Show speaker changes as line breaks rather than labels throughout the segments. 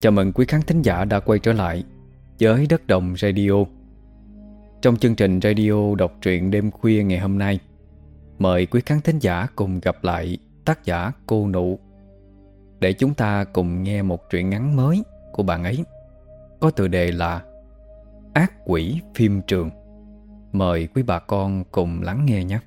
Chào mừng quý khán thính giả đã quay trở lại với Đất Đồng Radio. Trong chương trình radio đọc truyện đêm khuya ngày hôm nay, Mời quý khán thính giả cùng gặp lại tác giả cô Nụ Để chúng ta cùng nghe một truyện ngắn mới của bạn ấy, Có tựa đề là Ác quỷ phim trường. Mời quý bà con cùng lắng nghe nhé.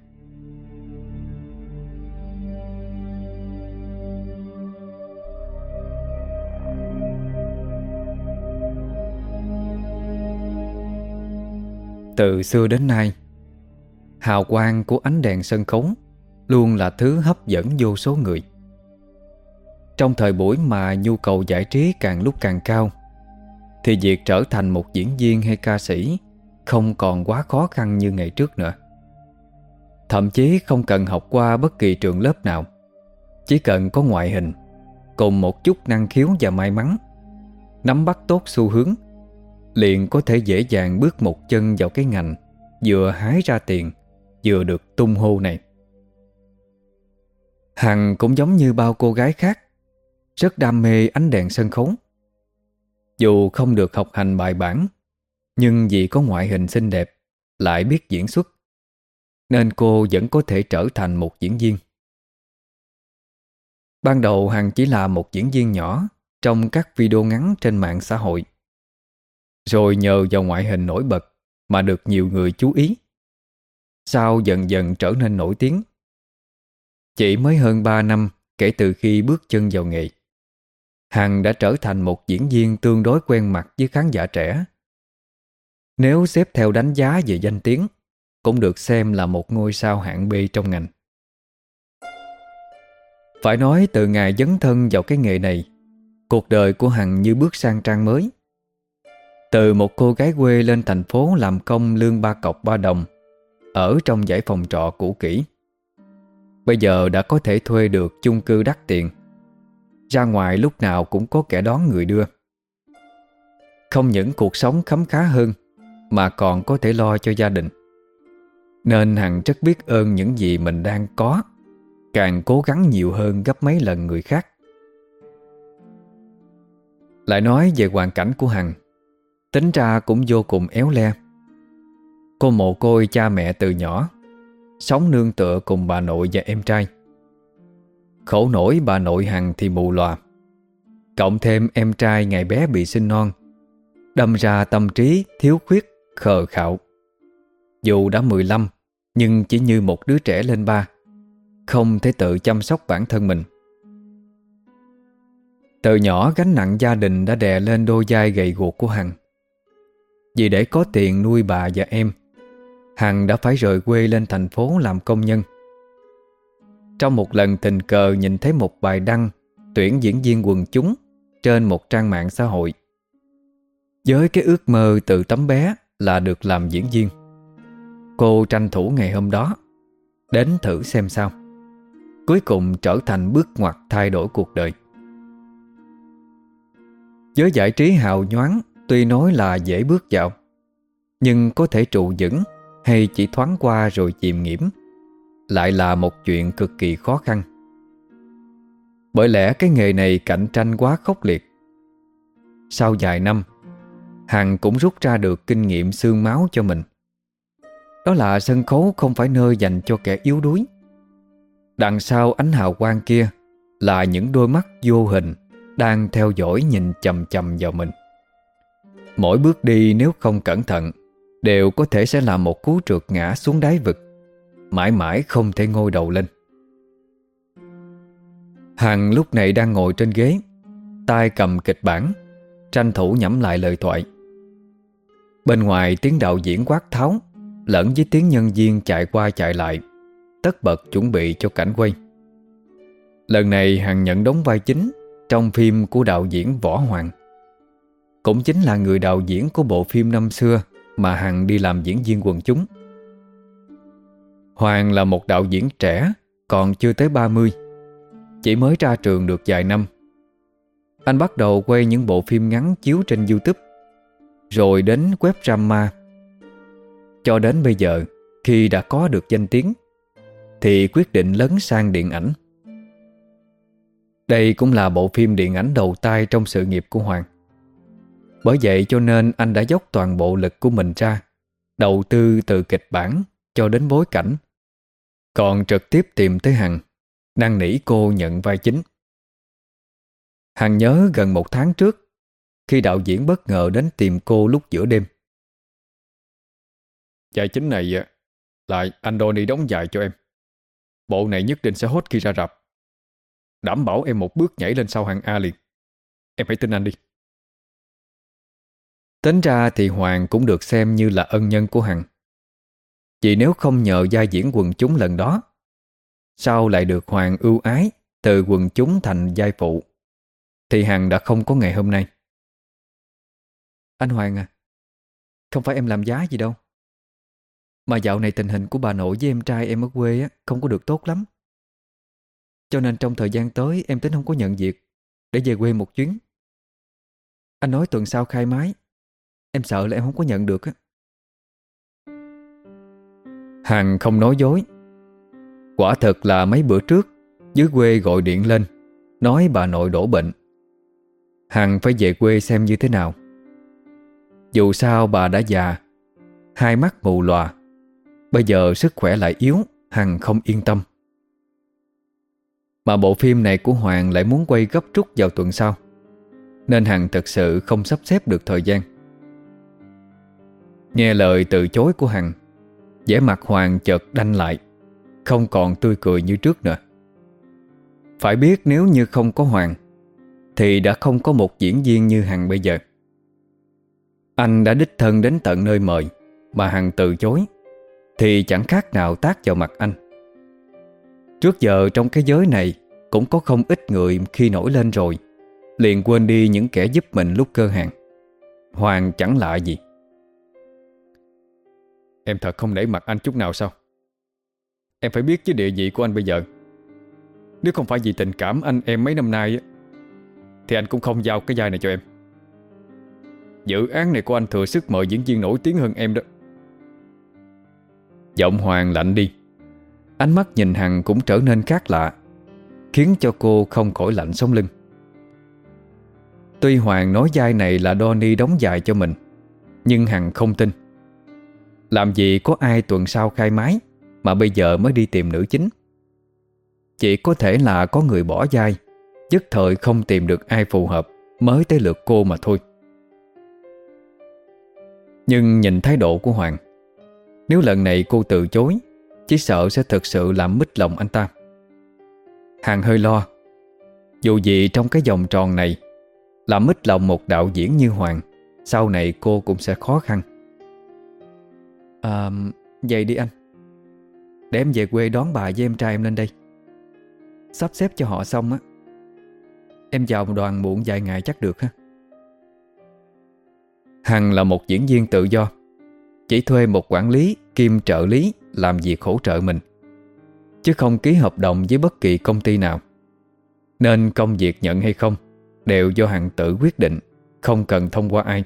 Từ xưa đến nay, Hào quang của ánh đèn sân khấu Luôn là thứ hấp dẫn vô số người. Trong thời buổi mà nhu cầu giải trí càng lúc càng cao, Thì việc trở thành một diễn viên hay ca sĩ Không còn quá khó khăn như ngày trước nữa. Thậm chí không cần học qua bất kỳ trường lớp nào, Chỉ cần có ngoại hình, Cùng một chút năng khiếu và may mắn, Nắm bắt tốt xu hướng liền có thể dễ dàng bước một chân vào cái ngành, vừa hái ra tiền, vừa được tung hô này. Hằng cũng giống như bao cô gái khác, rất đam mê ánh đèn sân khấu. Dù không được học hành bài bản, nhưng vì có ngoại hình xinh đẹp, lại biết diễn xuất, nên cô vẫn có thể trở thành một diễn viên. Ban đầu Hằng chỉ là một diễn viên nhỏ trong các video ngắn trên mạng xã hội. Rồi nhờ vào ngoại hình nổi bật Mà được nhiều người chú ý. Sau dần dần trở nên nổi tiếng? Chỉ mới hơn 3 năm kể từ khi bước chân vào nghề. Hằng đã trở thành một diễn viên tương đối quen mặt với khán giả trẻ. Nếu xếp theo đánh giá về danh tiếng, Cũng được xem là một ngôi sao hạng B trong ngành. Phải nói từ ngày dấn thân vào cái nghề này, Cuộc đời của Hằng như bước sang trang mới từ một cô gái quê lên thành phố làm công lương ba cọc ba đồng, Ở trong giải phòng trọ cũ kỹ. Bây giờ đã có thể thuê được chung cư đắt tiền. Ra ngoài lúc nào cũng có kẻ đón người đưa. Không những cuộc sống khấm khá hơn, Mà còn có thể lo cho gia đình. Nên Hằng rất biết ơn những gì mình đang có, Càng cố gắng nhiều hơn gấp mấy lần người khác. Lại nói về hoàn cảnh của Hằng. Tính ra cũng vô cùng éo le. Cô mồ côi cha mẹ từ nhỏ Sống nương tựa cùng bà nội và em trai. Khổ nổi bà nội Hằng thì mù lòa. Cộng thêm em trai ngày bé bị sinh non Đâm ra tâm trí thiếu khuyết, khờ khạo. Dù đã 15 Nhưng chỉ như một đứa trẻ lên ba Không thể tự chăm sóc bản thân mình. Từ nhỏ gánh nặng gia đình đã đè lên đôi vai gầy guộc của Hằng vì để có tiền nuôi bà và em. Hằng đã phải rời quê lên thành phố làm công nhân. Trong một lần tình cờ nhìn thấy một bài đăng Tuyển diễn viên quần chúng Trên một trang mạng xã hội. Với cái ước mơ từ tấm bé Là được làm diễn viên, Cô tranh thủ ngày hôm đó Đến thử xem sao. Cuối cùng trở thành bước ngoặt thay đổi cuộc đời. Với giải trí hào nhoáng Tuy nói là dễ bước vào, Nhưng có thể trụ vững Hay chỉ thoáng qua rồi chìm nghiễm Lại là một chuyện cực kỳ khó khăn. Bởi lẽ cái nghề này cạnh tranh quá khốc liệt. Sau vài năm, Hằng cũng rút ra được kinh nghiệm xương máu cho mình. Đó là sân khấu không phải nơi dành cho kẻ yếu đuối. Đằng sau ánh hào quang kia Là những đôi mắt vô hình Đang theo dõi nhìn chầm chầm vào mình. Mỗi bước đi nếu không cẩn thận, Đều có thể sẽ là một cú trượt ngã xuống đáy vực, Mãi mãi không thể ngôi đầu lên. Hằng lúc này đang ngồi trên ghế, tay cầm kịch bản, Tranh thủ nhẩm lại lời thoại. Bên ngoài tiếng đạo diễn quát tháo, Lẫn với tiếng nhân viên chạy qua chạy lại, Tất bật chuẩn bị cho cảnh quay. Lần này Hằng nhận đóng vai chính Trong phim của đạo diễn Võ Hoàng cũng chính là người đạo diễn của bộ phim năm xưa Mà Hằng đi làm diễn viên quần chúng. Hoàng là một đạo diễn trẻ, Còn chưa tới 30 Chỉ mới ra trường được vài năm. Anh bắt đầu quay những bộ phim ngắn chiếu trên Youtube, Rồi đến web drama. Cho đến bây giờ, Khi đã có được danh tiếng, Thì quyết định lấn sang điện ảnh. Đây cũng là bộ phim điện ảnh đầu tay trong sự nghiệp của Hoàng. Bởi vậy cho nên anh đã dốc toàn bộ lực của mình ra, Đầu tư từ kịch bản cho đến bối cảnh. Còn trực tiếp tìm tới Hằng Năng nỉ cô nhận vai chính. Hằng nhớ gần một tháng trước, Khi đạo diễn bất ngờ đến tìm cô lúc giữa đêm.
Vai chính này là anh Donnie đóng dài cho em. Bộ này nhất định sẽ hốt khi ra rạp. Đảm bảo em một bước nhảy lên sau hàng A liền. Em hãy tin anh đi.
Tính ra thì Hoàng cũng được xem như là ân nhân của Hằng. Vì nếu không nhờ gia diễn quần chúng lần đó Sao lại được Hoàng ưu ái Từ quần chúng thành giai phụ? Thì Hằng đã không có ngày hôm nay. Anh Hoàng à Không phải em làm giá gì đâu. Mà dạo này tình hình của bà nội với em trai em ở quê á, Không có được tốt lắm. Cho nên trong thời gian tới Em tính không có nhận việc Để về quê một chuyến. Anh nói tuần sau khai máy Em sợ là em không có nhận được á. Hằng không nói dối. Quả thật là mấy bữa trước, Dưới quê gọi điện lên, Nói bà nội đổ bệnh. Hằng phải về quê xem như thế nào. Dù sao bà đã già, Hai mắt mù lòa. Bây giờ sức khỏe lại yếu, Hằng không yên tâm. Mà bộ phim này của Hoàng lại muốn quay gấp rút vào tuần sau, Nên Hằng thật sự không sắp xếp được thời gian. Nghe lời từ chối của Hằng, vẻ mặt Hoàng chợt đanh lại, Không còn tươi cười như trước nữa. Phải biết nếu như không có Hoàng, Thì đã không có một diễn viên như Hằng bây giờ. Anh đã đích thân đến tận nơi mời, Mà Hằng từ chối, Thì chẳng khác nào tác vào mặt anh. Trước giờ trong cái giới này Cũng có không ít người khi nổi lên rồi, Liền quên đi những kẻ giúp mình lúc cơ hàng. Hoàng chẳng lạ gì.
Em thật không nể mặt anh chút nào sao? Em phải biết chứ địa vị của anh bây giờ. Nếu không phải vì tình cảm anh em mấy năm nay Thì anh cũng không giao cái vai này cho em. Dự án này của anh thừa sức mời diễn viên nổi tiếng hơn em đó.
Giọng Hoàng lạnh đi. Ánh mắt nhìn Hằng cũng trở nên khác lạ, Khiến cho cô không khỏi lạnh sống lưng. Tuy Hoàng nói vai này là Donny đóng dài cho mình, Nhưng Hằng không tin làm gì có ai tuần sau khai máy Mà bây giờ mới đi tìm nữ chính? Chỉ có thể là có người bỏ dai, Nhất thời không tìm được ai phù hợp Mới tới lượt cô mà thôi. Nhưng nhìn thái độ của Hoàng, Nếu lần này cô từ chối, Chỉ sợ sẽ thực sự làm mít lòng anh ta. Hàng hơi lo, Dù gì trong cái vòng tròn này Làm mít lòng một đạo diễn như Hoàng, Sau này cô cũng sẽ khó khăn. À, vậy đi anh. Để em về quê đón bà với em trai em lên đây. Sắp xếp cho họ xong á Em vào một đoàn muộn vài ngày chắc được ha. Hằng là một diễn viên tự do Chỉ thuê một quản lý Kim trợ lý Làm việc hỗ trợ mình Chứ không ký hợp đồng với bất kỳ công ty nào. Nên công việc nhận hay không Đều do Hằng tự quyết định Không cần thông qua ai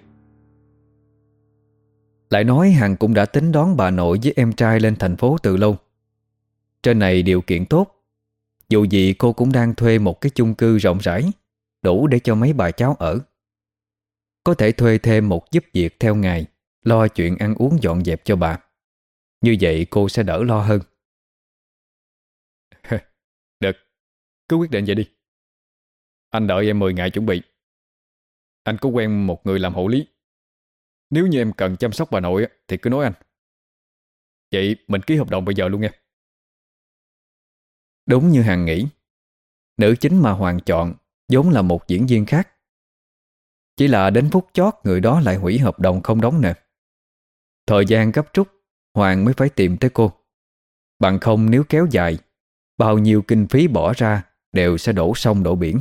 lại nói Hằng cũng đã tính đón bà nội với em trai lên thành phố từ lâu. Trên này điều kiện tốt, Dù gì cô cũng đang thuê một cái chung cư rộng rãi, Đủ để cho mấy bà cháu ở. Có thể thuê thêm một giúp việc theo ngày, Lo chuyện ăn uống dọn dẹp cho bà. Như vậy cô sẽ đỡ lo hơn.
Được, Cứ quyết định vậy đi. Anh đợi em 10 ngày chuẩn bị. Anh có quen một người làm hộ lý nếu như em cần chăm sóc bà nội Thì cứ nói anh. Vậy mình ký hợp đồng bây giờ luôn nha.
Đúng như Hằng nghĩ, Nữ chính mà Hoàng chọn vốn là một diễn viên khác. Chỉ là đến phút chót người đó lại hủy hợp đồng không đóng nè. Thời gian gấp rút, Hoàng mới phải tìm tới cô. Bằng không nếu kéo dài, Bao nhiêu kinh phí bỏ ra Đều sẽ đổ sông đổ biển.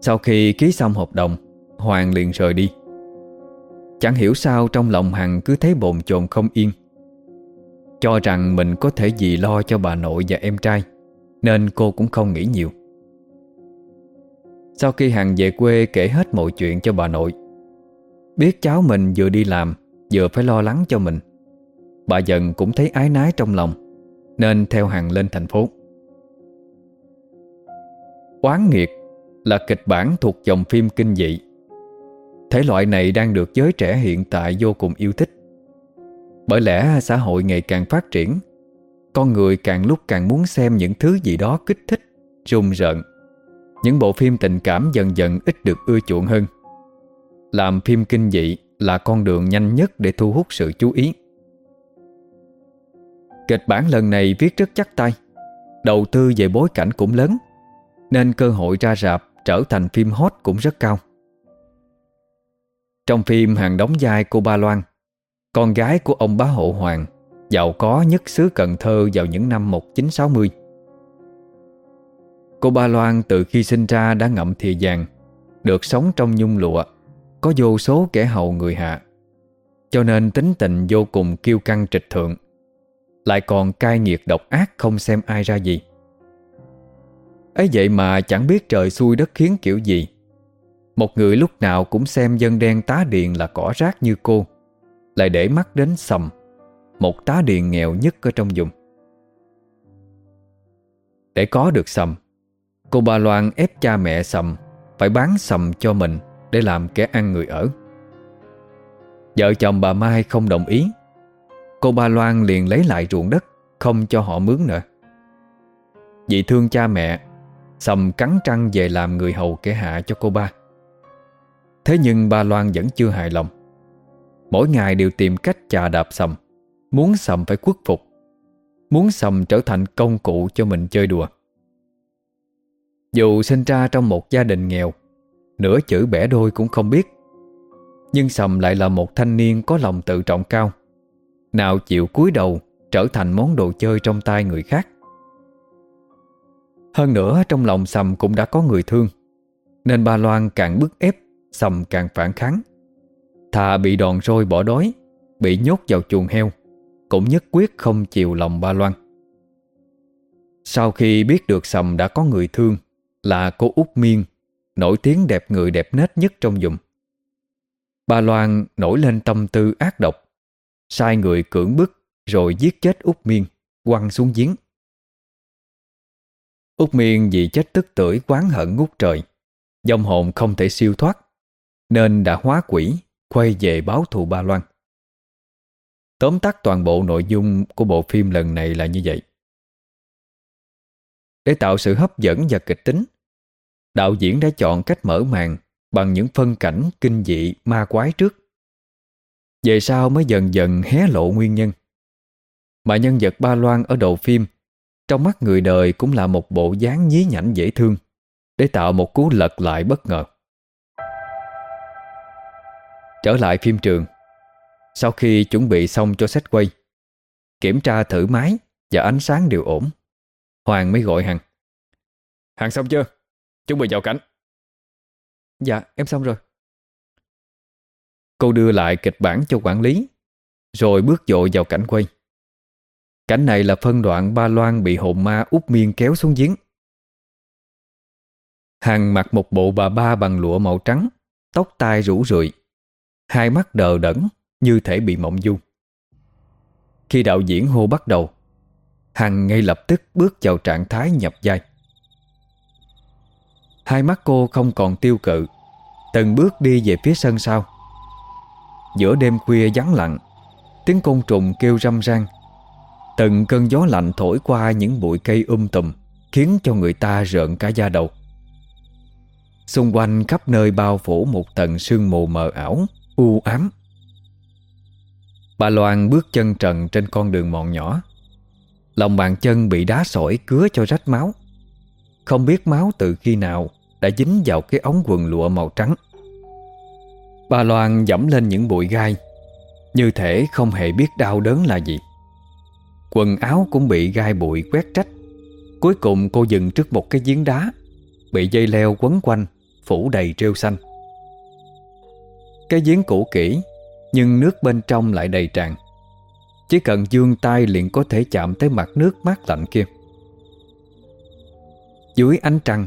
Sau khi ký xong hợp đồng Hoàng liền rời đi. Chẳng hiểu sao trong lòng Hằng cứ thấy bồn chồn không yên. Cho rằng mình có thể gì lo cho bà nội và em trai, Nên cô cũng không nghĩ nhiều. Sau khi Hằng về quê kể hết mọi chuyện cho bà nội, Biết cháu mình vừa đi làm, Vừa phải lo lắng cho mình. Bà dần cũng thấy ái nái trong lòng, Nên theo Hằng lên thành phố. Oán nghiệt là kịch bản thuộc dòng phim kinh dị. Thể loại này đang được giới trẻ hiện tại vô cùng yêu thích. Bởi lẽ xã hội ngày càng phát triển, con người càng lúc càng muốn xem những thứ gì đó kích thích, rùng rợn. Những bộ phim tình cảm dần dần ít được ưa chuộng hơn. Làm phim kinh dị là con đường nhanh nhất để thu hút sự chú ý. Kịch bản lần này viết rất chắc tay, đầu tư về bối cảnh cũng lớn, nên cơ hội ra rạp trở thành phim hot cũng rất cao. Trong phim hàng đóng vai cô Ba Loan, con gái của ông bá hộ Hoàng, giàu có nhất xứ Cần Thơ vào những năm 1960. Cô Ba Loan từ khi sinh ra đã ngậm thìa vàng, được sống trong nhung lụa, có vô số kẻ hầu người hạ. Cho nên tính tình vô cùng kiêu căng trịch thượng, lại còn cai nghiệt độc ác không xem ai ra gì. ấy vậy mà chẳng biết trời xui đất khiến kiểu gì một người lúc nào cũng xem dân đen tá điền là cỏ rác như cô. Lại để mắt đến sầm, Một tá điền nghèo nhất ở trong vùng. Để có được sầm, Cô bà Loan ép cha mẹ sầm, Phải bán sầm cho mình Để làm kẻ ăn người ở. Vợ chồng bà Mai không đồng ý, Cô ba Loan liền lấy lại ruộng đất, Không cho họ mướn nữa. Vì thương cha mẹ, Sầm cắn trăng về làm người hầu kẻ hạ cho cô ba. Thế nhưng bà Loan vẫn chưa hài lòng. Mỗi ngày đều tìm cách chà đạp Sầm, Muốn Sầm phải khuất phục, Muốn Sầm trở thành công cụ cho mình chơi đùa. Dù sinh ra trong một gia đình nghèo, Nửa chữ bẻ đôi cũng không biết, Nhưng Sầm lại là một thanh niên có lòng tự trọng cao, Nào chịu cúi đầu Trở thành món đồ chơi trong tay người khác. Hơn nữa trong lòng Sầm cũng đã có người thương, Nên bà Loan càng bức ép Sầm càng phản kháng, Thà bị đòn roi bỏ đói, Bị nhốt vào chuồng heo, Cũng nhất quyết không chịu lòng ba Loan. Sau khi biết được Sầm đã có người thương, Là cô Út Miên, Nổi tiếng đẹp người đẹp nết nhất trong vùng. Ba Loan nổi lên tâm tư ác độc, Sai người cưỡng bức Rồi giết chết Út Miên, Quăng xuống giếng. Út Miên vì chết tức tưởi quán hận ngút trời, Dòng hồn không thể siêu thoát nên đã hóa quỷ, Quay về báo thù Ba Loan. Tóm tắt toàn bộ nội dung Của bộ phim lần này là như vậy. Để tạo sự hấp dẫn và kịch tính, Đạo diễn đã chọn cách mở màn Bằng những phân cảnh kinh dị ma quái trước. Về sau mới dần dần hé lộ nguyên nhân. Mà nhân vật Ba Loan ở đầu phim, Trong mắt người đời cũng là một bộ dáng nhí nhảnh dễ thương, Để tạo một cú lật lại bất ngờ. Trở lại phim trường. Sau khi chuẩn bị xong cho sách quay, Kiểm tra thử máy Và ánh sáng đều ổn, Hoàng mới gọi Hằng. Hằng xong chưa? Chuẩn bị vào cảnh.
Dạ em xong rồi.
Cô đưa lại kịch bản cho quản lý, Rồi bước dội vào cảnh quay. Cảnh này là phân đoạn ba loan bị hồn ma út miên kéo xuống giếng. Hằng mặc một bộ bà ba bằng lụa màu trắng, Tóc tai rủ rượi Hai mắt đờ đẫn Như thể bị mộng du. Khi đạo diễn hô bắt đầu, Hằng ngay lập tức bước vào trạng thái nhập vai. Hai mắt cô không còn tiêu cự, Từng bước đi về phía sân sau. Giữa đêm khuya vắng lặng, Tiếng côn trùng kêu râm ran Từng cơn gió lạnh thổi qua những bụi cây um tùm, Khiến cho người ta rợn cả da đầu. Xung quanh khắp nơi bao phủ một tầng sương mù mờ ảo u ám. Bà Loan bước chân trần trên con đường mòn nhỏ. Lòng bàn chân bị đá sỏi cứa cho rách máu. Không biết máu từ khi nào Đã dính vào cái ống quần lụa màu trắng. Bà Loan dẫm lên những bụi gai. Như thể không hề biết đau đớn là gì. Quần áo cũng bị gai bụi quét trách Cuối cùng cô dừng trước một cái giếng đá, Bị dây leo quấn quanh, Phủ đầy rêu xanh cái giếng cũ kỹ, Nhưng nước bên trong lại đầy tràn. Chỉ cần dương tay liền có thể chạm tới mặt nước mát lạnh kia. Dưới ánh trăng,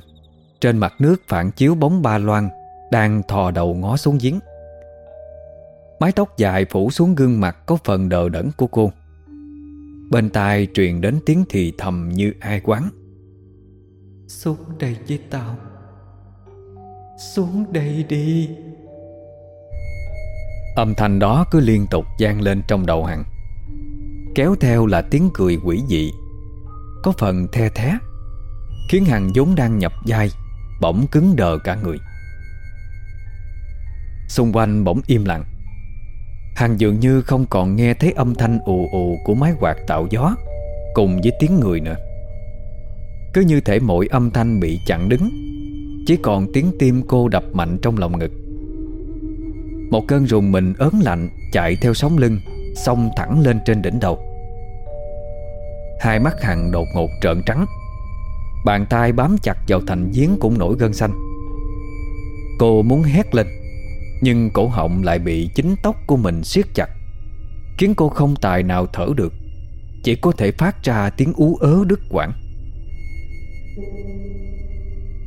Trên mặt nước phản chiếu bóng ba loan Đang thò đầu ngó xuống giếng. Mái tóc dài phủ xuống gương mặt Có phần đờ đẫn của cô. Bên tai truyền đến tiếng thì thầm như ai quán. Xuống đây với tao. Xuống đây đi. Âm thanh đó cứ liên tục gian lên trong đầu Hằng Kéo theo là tiếng cười quỷ dị. Có phần the thé, Khiến Hằng vốn đang nhập vai, Bỗng cứng đờ cả người. Xung quanh bỗng im lặng. Hằng dường như không còn nghe thấy âm thanh ù ù Của máy quạt tạo gió, Cùng với tiếng người nữa. Cứ như thể mỗi âm thanh bị chặn đứng, Chỉ còn tiếng tim cô đập mạnh trong lòng ngực. Một cơn rùng mình ớn lạnh Chạy theo sóng lưng, Xông thẳng lên trên đỉnh đầu. Hai mắt Hằng đột ngột trợn trắng. Bàn tay bám chặt vào thành giếng cũng nổi gân xanh. Cô muốn hét lên, Nhưng cổ họng lại bị chính tóc của mình siết chặt, Khiến cô không tài nào thở được, Chỉ có thể phát ra tiếng ú ớ đứt quãng.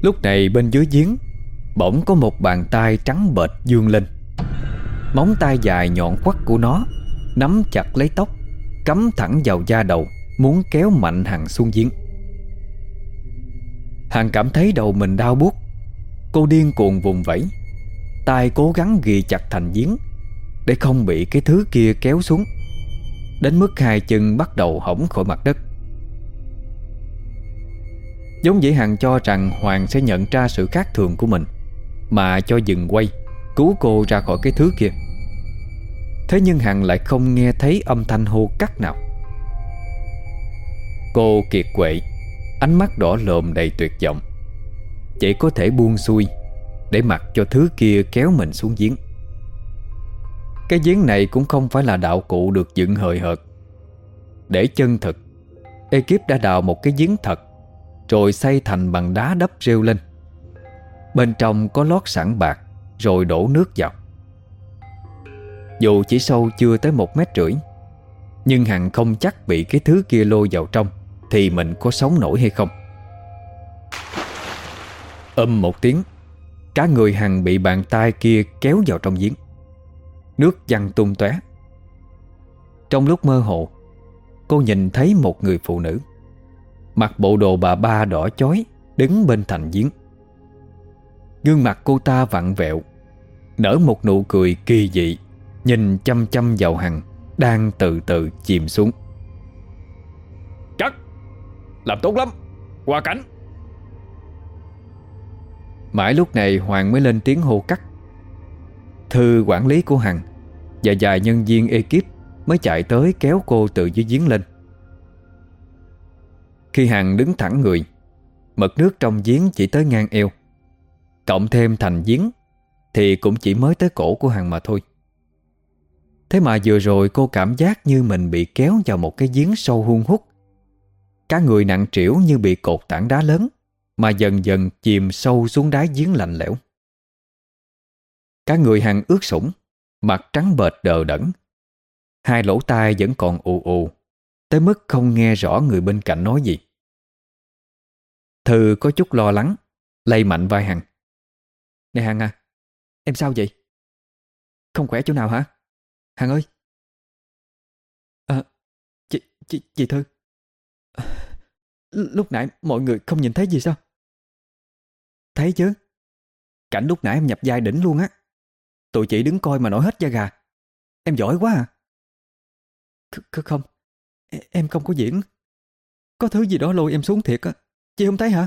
Lúc này bên dưới giếng, Bỗng có một bàn tay trắng bệch dương lên. Móng tay dài nhọn quắt của nó, Nắm chặt lấy tóc, Cắm thẳng vào da đầu, Muốn kéo mạnh Hằng xuống giếng. Hằng cảm thấy đầu mình đau buốt. Cô điên cuồng vùng vẫy, tay cố gắng ghi chặt thành giếng, Để không bị cái thứ kia kéo xuống. Đến mức hai chân bắt đầu hỏng khỏi mặt đất. Giống dĩ Hằng cho rằng Hoàng sẽ nhận ra sự khác thường của mình, Mà cho dừng quay. Cứu cô ra khỏi cái thứ kia. Thế nhưng Hằng lại không nghe thấy âm thanh hô cắt nào. Cô kiệt quệ, Ánh mắt đỏ lồm đầy tuyệt vọng. Chỉ có thể buông xuôi, Để mặc cho thứ kia kéo mình xuống giếng. Cái giếng này cũng không phải là đạo cụ được dựng hời hợt. Để chân thực, Ekip đã đào một cái giếng thật, Rồi xây thành bằng đá đắp rêu lên. Bên trong có lót sẵn bạc rồi đổ nước vào. Dù chỉ sâu chưa tới một mét rưỡi, Nhưng Hằng không chắc bị cái thứ kia lôi vào trong Thì mình có sống nổi hay không. Âm một tiếng, Cả người Hằng bị bàn tay kia kéo vào trong giếng. Nước văng tung tóe. Trong lúc mơ hồ, Cô nhìn thấy một người phụ nữ, Mặc bộ đồ bà ba đỏ chói, Đứng bên thành giếng. Gương mặt cô ta vặn vẹo Nở một nụ cười kỳ dị Nhìn chăm chăm vào Hằng Đang từ từ chìm xuống.
Chắc Làm tốt lắm! Qua cảnh!
Mãi lúc này Hoàng mới lên tiếng hô cắt. Thư quản lý của Hằng Và vài nhân viên ekip Mới chạy tới kéo cô từ dưới giếng lên. Khi Hằng đứng thẳng người Mực nước trong giếng chỉ tới ngang eo Cộng thêm thành giếng thì cũng chỉ mới tới cổ của Hằng mà thôi. Thế mà vừa rồi cô cảm giác như mình bị kéo vào một cái giếng sâu hun hút. Cả người nặng trĩu như bị cột tảng đá lớn, Mà dần dần chìm sâu xuống đáy giếng lạnh lẽo. Cả người Hằng ướt sũng, Mặt trắng bệch đờ đẫn. Hai lỗ tai vẫn còn ù ù, Tới mức không nghe rõ người bên cạnh nói gì. Thư có chút lo lắng, Lay mạnh vai Hằng. Nè Hằng à Em sao vậy? Không khỏe chỗ nào hả? Hằng ơi! À Chị, chị, chị Thư. Lúc nãy mọi người không nhìn thấy gì sao? Thấy chứ. Cảnh lúc nãy em nhập vai đỉnh luôn á. Tụi chị đứng coi mà nổi hết da gà. Em giỏi quá à. C Không. E, em không có diễn. Có thứ gì đó lôi em xuống thiệt á. Chị không thấy hả?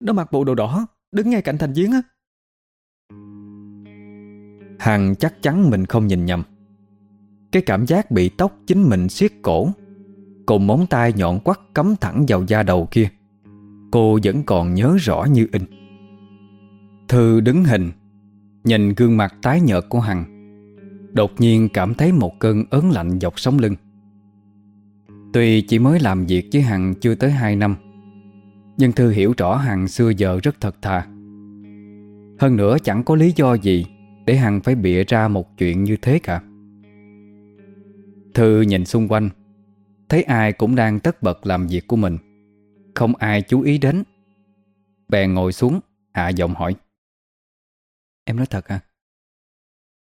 Nó mặc bộ đồ đỏ Đứng ngay cạnh thành giếng á. Hằng chắc chắn mình không nhìn nhầm. Cái cảm giác bị tóc chính mình siết cổ Cùng móng tay nhọn quắt cắm thẳng vào da đầu kia, Cô vẫn còn nhớ rõ như in. Thư đứng hình, Nhìn gương mặt tái nhợt của Hằng, Đột nhiên cảm thấy một cơn ớn lạnh dọc sống lưng. Tuy chỉ mới làm việc với Hằng chưa tới 2 năm, Nhưng Thư hiểu rõ Hằng xưa giờ rất thật thà. Hơn nữa chẳng có lý do gì để Hằng phải bịa ra một chuyện như thế cả. Thư nhìn xung quanh, Thấy ai cũng đang tất bật làm việc của mình. Không ai chú ý đến. Bèn ngồi xuống, Hạ giọng hỏi. Em nói thật à?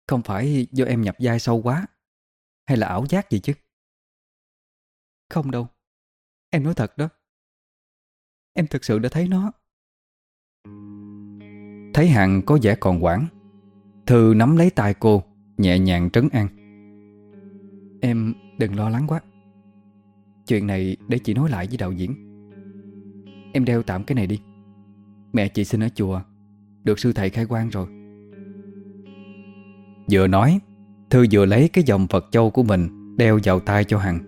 Không phải do em nhập vai sâu quá, Hay là ảo giác gì chứ? Không đâu, Em nói thật đó. Em thực sự đã thấy nó. Thấy Hằng có vẻ còn quảng. Thư nắm lấy tay cô, Nhẹ nhàng trấn an. Em đừng lo lắng quá. Chuyện này để chị nói lại với đạo diễn. Em đeo tạm cái này đi. Mẹ chị xin ở chùa, Được sư thầy khai quang rồi. Vừa nói, Thư vừa lấy cái dòng Phật châu của mình, Đeo vào tay cho Hằng.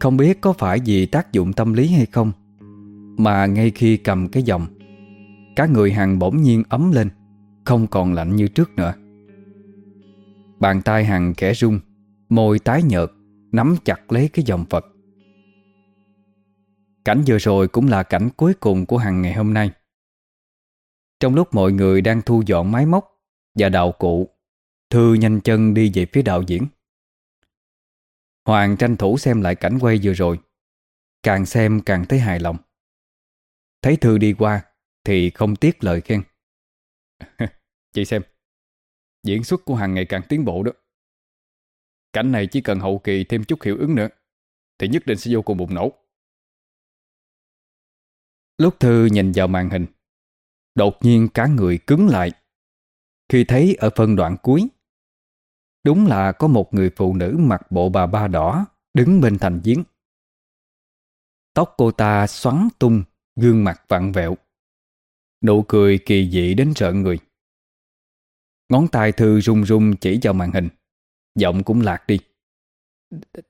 Không biết có phải vì tác dụng tâm lý hay không, Mà ngay khi cầm cái dòng, Cả người Hằng bỗng nhiên ấm lên. Không còn lạnh như trước nữa. Bàn tay Hằng kẻ rung Môi tái nhợt, Nắm chặt lấy cái dòng Phật. Cảnh vừa rồi cũng là cảnh cuối cùng của Hằng ngày hôm nay. Trong lúc mọi người đang thu dọn máy móc Và đạo cụ, Thư nhanh chân đi về phía đạo diễn. Hoàng tranh thủ xem lại cảnh quay vừa rồi, Càng xem càng thấy hài lòng. Thấy Thư đi qua Thì không tiếc lời khen.
Chị xem. Diễn xuất của Hằng ngày càng tiến bộ đó. Cảnh này chỉ cần hậu kỳ thêm chút hiệu ứng nữa, Thì nhất định sẽ vô cùng bùng nổ.
Lúc Thư nhìn vào màn hình, Đột nhiên cả người cứng lại. Khi thấy ở phân đoạn cuối, Đúng là có một người phụ nữ mặc bộ bà ba đỏ Đứng bên thành giếng. Tóc cô ta xoắn tung, Gương mặt vặn vẹo. Nụ cười kỳ dị đến rợn người. Ngón tay Thư run run chỉ vào màn hình. Giọng cũng lạc đi.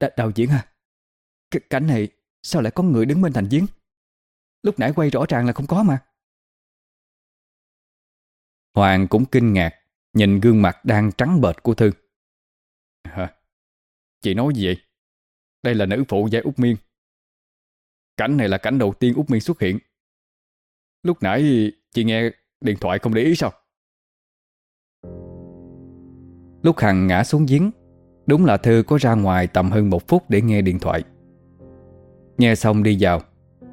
Đ Đạo diễn à C, Cảnh này sao lại có người đứng bên thành giếng? Lúc nãy quay rõ ràng là không có mà. Hoàng cũng kinh ngạc, Nhìn gương mặt đang trắng bệch của Thư.
Hả? Chị nói gì vậy? Đây là nữ phụ giai Úc Miên. Cảnh này là cảnh đầu tiên Úc Miên xuất hiện. Lúc nãy chị nghe điện thoại không để ý sao?
Lúc Hằng ngã xuống giếng, Đúng là Thư có ra ngoài tầm hơn một phút để nghe điện thoại. Nghe xong đi vào,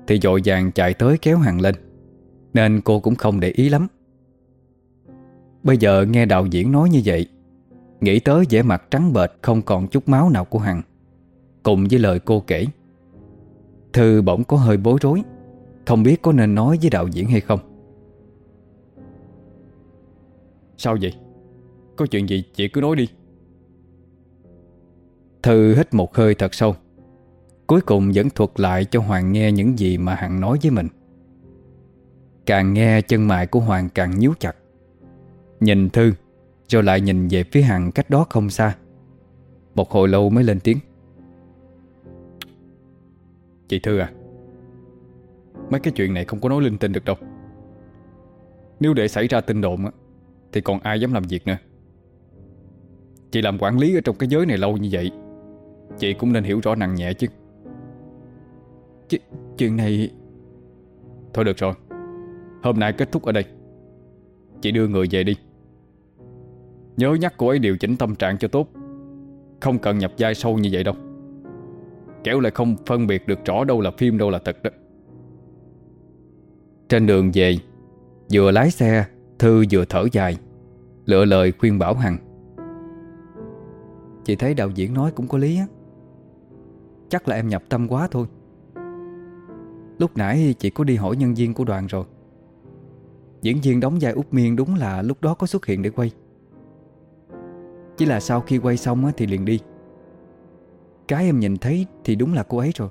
Thì dội vàng chạy tới kéo Hằng lên, Nên cô cũng không để ý lắm. Bây giờ nghe đạo diễn nói như vậy, Nghĩ tới vẻ mặt trắng bệch Không còn chút máu nào của Hằng, Cùng với lời cô kể. Thư bỗng có hơi bối rối, Không biết có nên nói với đạo diễn hay không.
Sao vậy? Có chuyện gì chị cứ nói đi.
Thư hít một hơi thật sâu. Cuối cùng vẫn thuật lại cho Hoàng nghe những gì mà Hằng nói với mình. Càng nghe chân mày của Hoàng càng nhíu chặt. Nhìn Thư, Rồi lại nhìn về phía Hằng cách đó không xa. Một hồi lâu mới lên tiếng.
Chị Thư à Mấy cái chuyện này không có nói linh tinh được đâu. Nếu để xảy ra tin đồn thì còn ai dám làm việc nữa. Chị làm quản lý ở trong cái giới này lâu như vậy, Chị cũng nên hiểu rõ nặng nhẹ chứ.
Ch Chuyện này
Thôi được rồi, Hôm nay kết thúc ở đây. Chị đưa người về đi. Nhớ nhắc cô ấy điều chỉnh tâm trạng cho tốt, Không cần nhập vai sâu như vậy đâu. Kéo lại không phân biệt được rõ đâu là phim đâu là thật đó.
Trên đường về, Vừa lái xe Thư vừa thở dài, Lựa lời khuyên bảo Hằng. Chị thấy đạo diễn nói cũng có lý á. Chắc là em nhập tâm quá thôi. Lúc nãy chị có đi hỏi nhân viên của đoàn rồi. Diễn viên đóng vai Út Miên đúng là lúc đó có xuất hiện để quay. Chỉ là sau khi quay xong thì liền đi. Cái em nhìn thấy thì đúng là cô ấy rồi.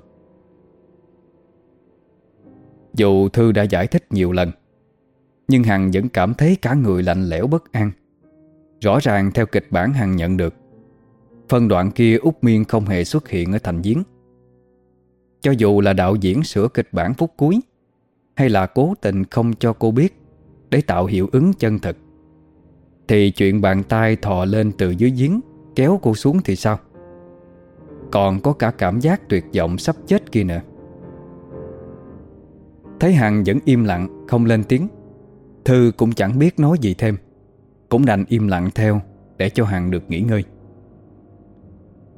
Dù Thư đã giải thích nhiều lần nhưng Hằng vẫn cảm thấy cả người lạnh lẽo bất an. Rõ ràng theo kịch bản Hằng nhận được, Phân đoạn kia Úc Miên không hề xuất hiện ở thành giếng. Cho dù là đạo diễn sửa kịch bản phút cuối, Hay là cố tình không cho cô biết Để tạo hiệu ứng chân thực Thì chuyện bàn tay thò lên từ dưới giếng, Kéo cô xuống thì sao? Còn có cả cảm giác tuyệt vọng sắp chết kia nữa. Thấy Hằng vẫn im lặng, Không lên tiếng. Thư cũng chẳng biết nói gì thêm. Cũng đành im lặng theo Để cho Hằng được nghỉ ngơi.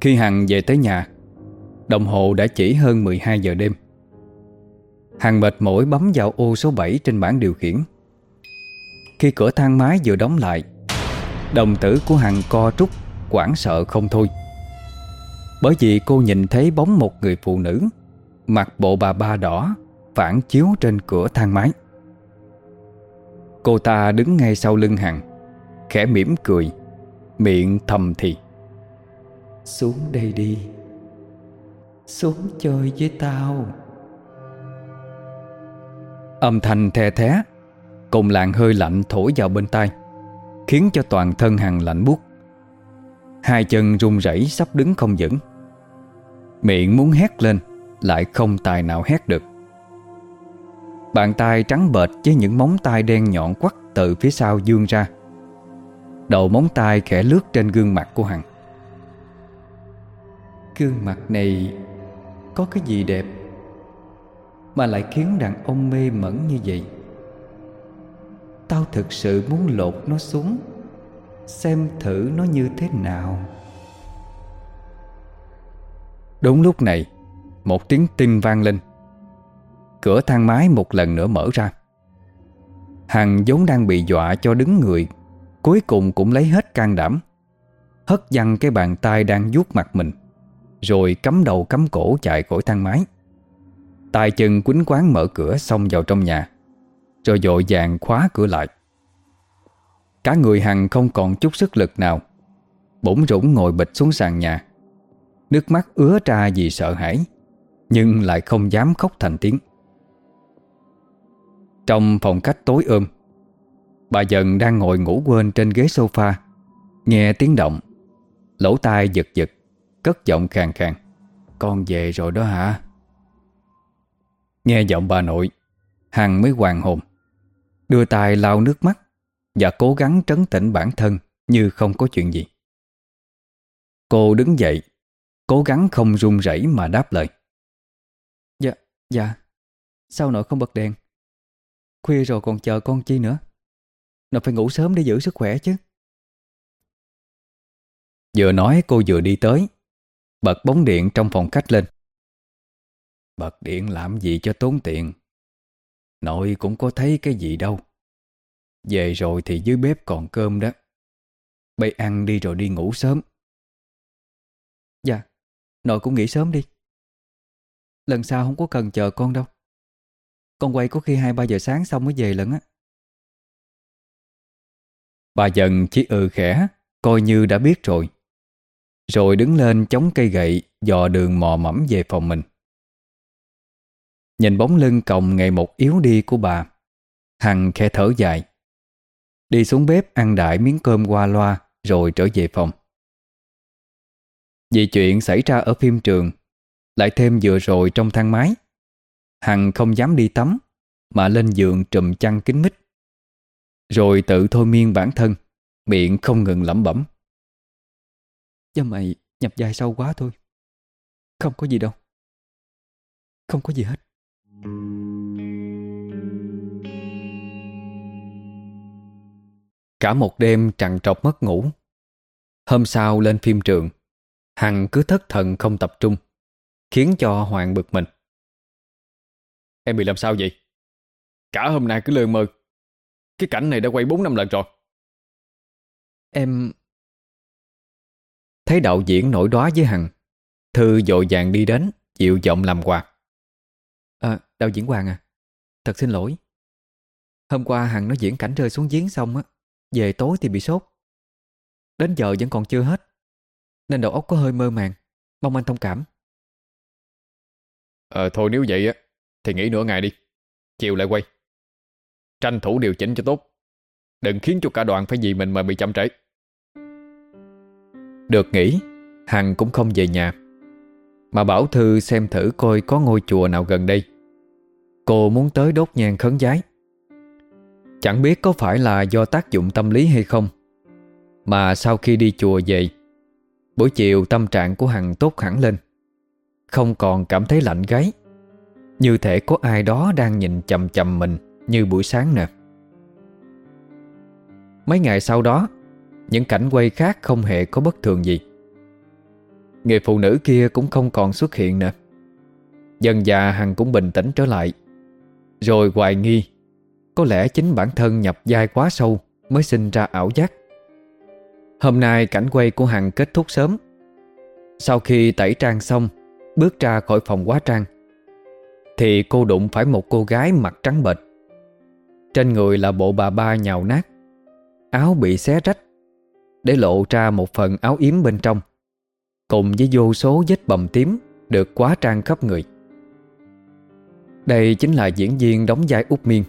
Khi Hằng về tới nhà, Đồng hồ đã chỉ hơn 12 giờ đêm. Hằng mệt mỏi bấm vào ô số 7 trên bảng điều khiển. Khi cửa thang máy vừa đóng lại, Đồng tử của Hằng co trúc Quảng sợ không thôi. Bởi vì cô nhìn thấy bóng một người phụ nữ, Mặc bộ bà ba đỏ, Phản chiếu trên cửa thang máy. Cô ta đứng ngay sau lưng Hằng Khẽ mỉm cười Miệng thầm thì. Xuống đây đi. Xuống chơi với tao. Âm thanh the thé Cùng làn hơi lạnh thổi vào bên tai Khiến cho toàn thân Hằng lạnh buốt. Hai chân run rẩy sắp đứng không vững. Miệng muốn hét lên Lại không tài nào hét được Bàn tay trắng bệt với những móng tay đen nhọn quắt từ phía sau dương ra. Đầu móng tay khẽ lướt trên gương mặt của Hằng. Gương mặt này có cái gì đẹp Mà lại khiến đàn ông mê mẩn như vậy? Tao thực sự muốn lột nó xuống, Xem thử nó như thế nào. Đúng lúc này, Một tiếng tim vang lên. Cửa thang máy một lần nữa mở ra. Hằng vốn đang bị dọa cho đứng người, Cuối cùng cũng lấy hết can đảm. Hất văng cái bàn tay đang vuốt mặt mình, Rồi cắm đầu cắm cổ chạy khỏi thang máy. Tài chân quýnh quán mở cửa xông vào trong nhà, Rồi dội vàng khóa cửa lại. Cả người Hằng không còn chút sức lực nào, Bỗng rủng ngồi bịch xuống sàn nhà. Nước mắt ứa ra vì sợ hãi, Nhưng lại không dám khóc thành tiếng. Trong phòng khách tối ôm. Bà dần đang ngồi ngủ quên trên ghế sofa Nghe tiếng động. Lỗ tai giật giật Cất giọng khàn khàn. Con về rồi đó hả? Nghe giọng bà nội Hằng mới hoàng hồn Đưa tay lau nước mắt Và cố gắng trấn tĩnh bản thân Như không có chuyện gì. Cô đứng dậy Cố gắng không run rẩy mà đáp lời. Dạ, dạ Sao nội không bật đèn? Khuya rồi còn chờ con chi nữa. Nó phải ngủ sớm để giữ sức khỏe chứ. Vừa nói cô vừa đi tới. Bật bóng điện trong phòng khách lên. Bật điện làm gì cho tốn tiền? Nội cũng có thấy cái gì đâu. Về rồi thì dưới bếp còn cơm đó. Bây ăn đi rồi đi ngủ sớm. Dạ Nội cũng nghỉ sớm đi. Lần sau không có cần chờ con đâu. Con quay có khi 2-3 giờ sáng xong mới về lần á. Bà dần chỉ ừ khẽ, Coi như đã biết rồi. Rồi đứng lên chống cây gậy, Dò đường mò mẫm về phòng mình. Nhìn bóng lưng còng ngày một yếu đi của bà, Hằng khe thở dài. Đi xuống bếp ăn đại miếng cơm qua loa, Rồi trở về phòng. Vì chuyện xảy ra ở phim trường, Lại thêm vừa rồi trong thang máy. Hằng không dám đi tắm, Mà lên giường trùm chăn kín mít. Rồi tự thôi miên bản thân, Miệng không ngừng lẩm bẩm. Cho mày nhập dài sâu quá thôi, Không có gì đâu, Không có gì hết. Cả một đêm trằn trọc mất ngủ. Hôm sau lên phim trường, Hằng cứ thất thần không tập trung, Khiến cho Hoàng bực mình. Em bị làm sao vậy? Cả hôm nay cứ lơ mơ. Cái cảnh này đã quay 4 năm lần rồi. Em Thấy đạo diễn nổi đoá với Hằng. Thư dội vàng đi đến Dịu giọng làm quà. À đạo diễn Hoàng à Thật xin lỗi. Hôm qua Hằng nó diễn cảnh rơi xuống giếng xong á Về tối thì bị sốt. Đến giờ vẫn còn chưa hết Nên đầu óc có hơi mơ màng. Mong anh thông cảm.
Ờ thôi nếu vậy á thì nghỉ nửa ngày đi. Chiều lại quay. Tranh thủ điều chỉnh cho tốt. Đừng khiến cho cả đoàn phải vì mình mà bị chậm trễ.
Được nghỉ, Hằng cũng không về nhà. Mà bảo Thư xem thử coi có ngôi chùa nào gần đây. Cô muốn tới đốt nhang khấn giái. Chẳng biết có phải là do tác dụng tâm lý hay không, Mà sau khi đi chùa về, Buổi chiều tâm trạng của Hằng tốt hẳn lên. Không còn cảm thấy lạnh gáy. Như thể có ai đó đang nhìn chầm chầm mình Như buổi sáng nè. Mấy ngày sau đó, Những cảnh quay khác không hề có bất thường gì. Người phụ nữ kia cũng không còn xuất hiện nữa. Dần già Hằng cũng bình tĩnh trở lại. Rồi hoài nghi, Có lẽ chính bản thân nhập vai quá sâu Mới sinh ra ảo giác. Hôm nay cảnh quay của Hằng kết thúc sớm. Sau khi tẩy trang xong, Bước ra khỏi phòng quá trang thì cô đụng phải một cô gái mặt trắng bệch. Trên người là bộ bà ba nhào nát, Áo bị xé rách, Để lộ ra một phần áo yếm bên trong, Cùng với vô số vết bầm tím Được quá trang khắp người. Đây chính là diễn viên đóng vai Úc Miên.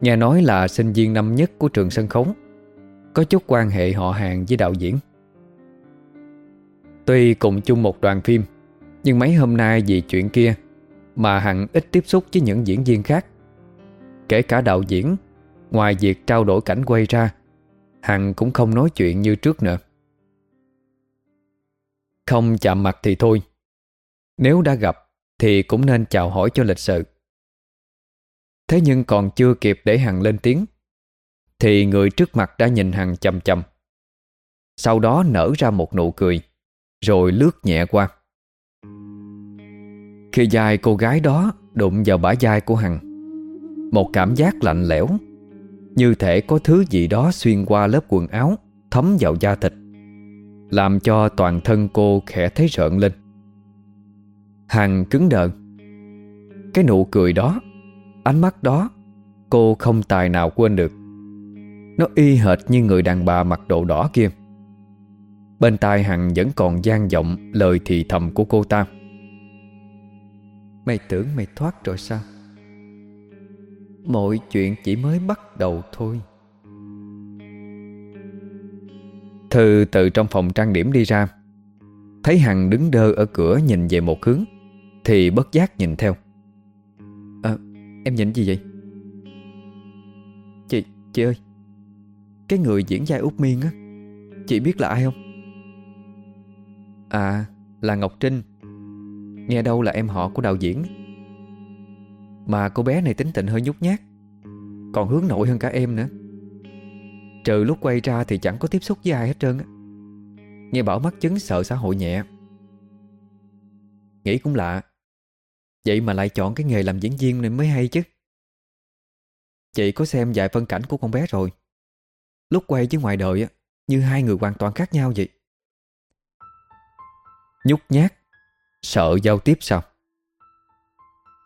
Nghe nói là sinh viên năm nhất của trường sân khấu, Có chút quan hệ họ hàng với đạo diễn. Tuy cùng chung một đoàn phim, Nhưng mấy hôm nay vì chuyện kia mà Hằng ít tiếp xúc với những diễn viên khác. Kể cả đạo diễn, Ngoài việc trao đổi cảnh quay ra, Hằng cũng không nói chuyện như trước nữa. Không chạm mặt thì thôi. Nếu đã gặp Thì cũng nên chào hỏi cho lịch sự. Thế nhưng còn chưa kịp để Hằng lên tiếng, Thì người trước mặt đã nhìn Hằng chầm chầm. Sau đó nở ra một nụ cười, Rồi lướt nhẹ qua. Khi dài cô gái đó đụng vào bả vai của Hằng, Một cảm giác lạnh lẽo, Như thể có thứ gì đó xuyên qua lớp quần áo, Thấm vào da thịt, Làm cho toàn thân cô khẽ thấy rợn lên. Hằng cứng đờ. Cái nụ cười đó, Ánh mắt đó, Cô không tài nào quên được. Nó y hệt như người đàn bà mặc đồ đỏ kia. Bên tai Hằng vẫn còn gian vọng Lời thì thầm của cô ta. Mày tưởng mày thoát rồi sao? Mọi chuyện chỉ mới bắt đầu thôi. Thư từ trong phòng trang điểm đi ra. Thấy Hằng đứng đơ ở cửa nhìn về một hướng Thì bất giác nhìn theo. Ờ, em nhìn gì vậy? Chị, chị ơi Cái người diễn vai Út Miên á Chị biết là ai không? À là Ngọc Trinh. Nghe đâu là em họ của đạo diễn. Mà cô bé này tính tình hơi nhút nhát, Còn hướng nội hơn cả em nữa. Trừ lúc quay ra thì chẳng có tiếp xúc với ai hết trơn á. Nghe bảo mắc chứng sợ xã hội nhẹ. Nghĩ cũng lạ. Vậy mà lại chọn cái nghề làm diễn viên này mới hay chứ. Chị có xem vài phân cảnh của con bé rồi. Lúc quay với ngoài đời á, Như hai người hoàn toàn khác nhau vậy. Nhút nhát Sợ giao tiếp sao?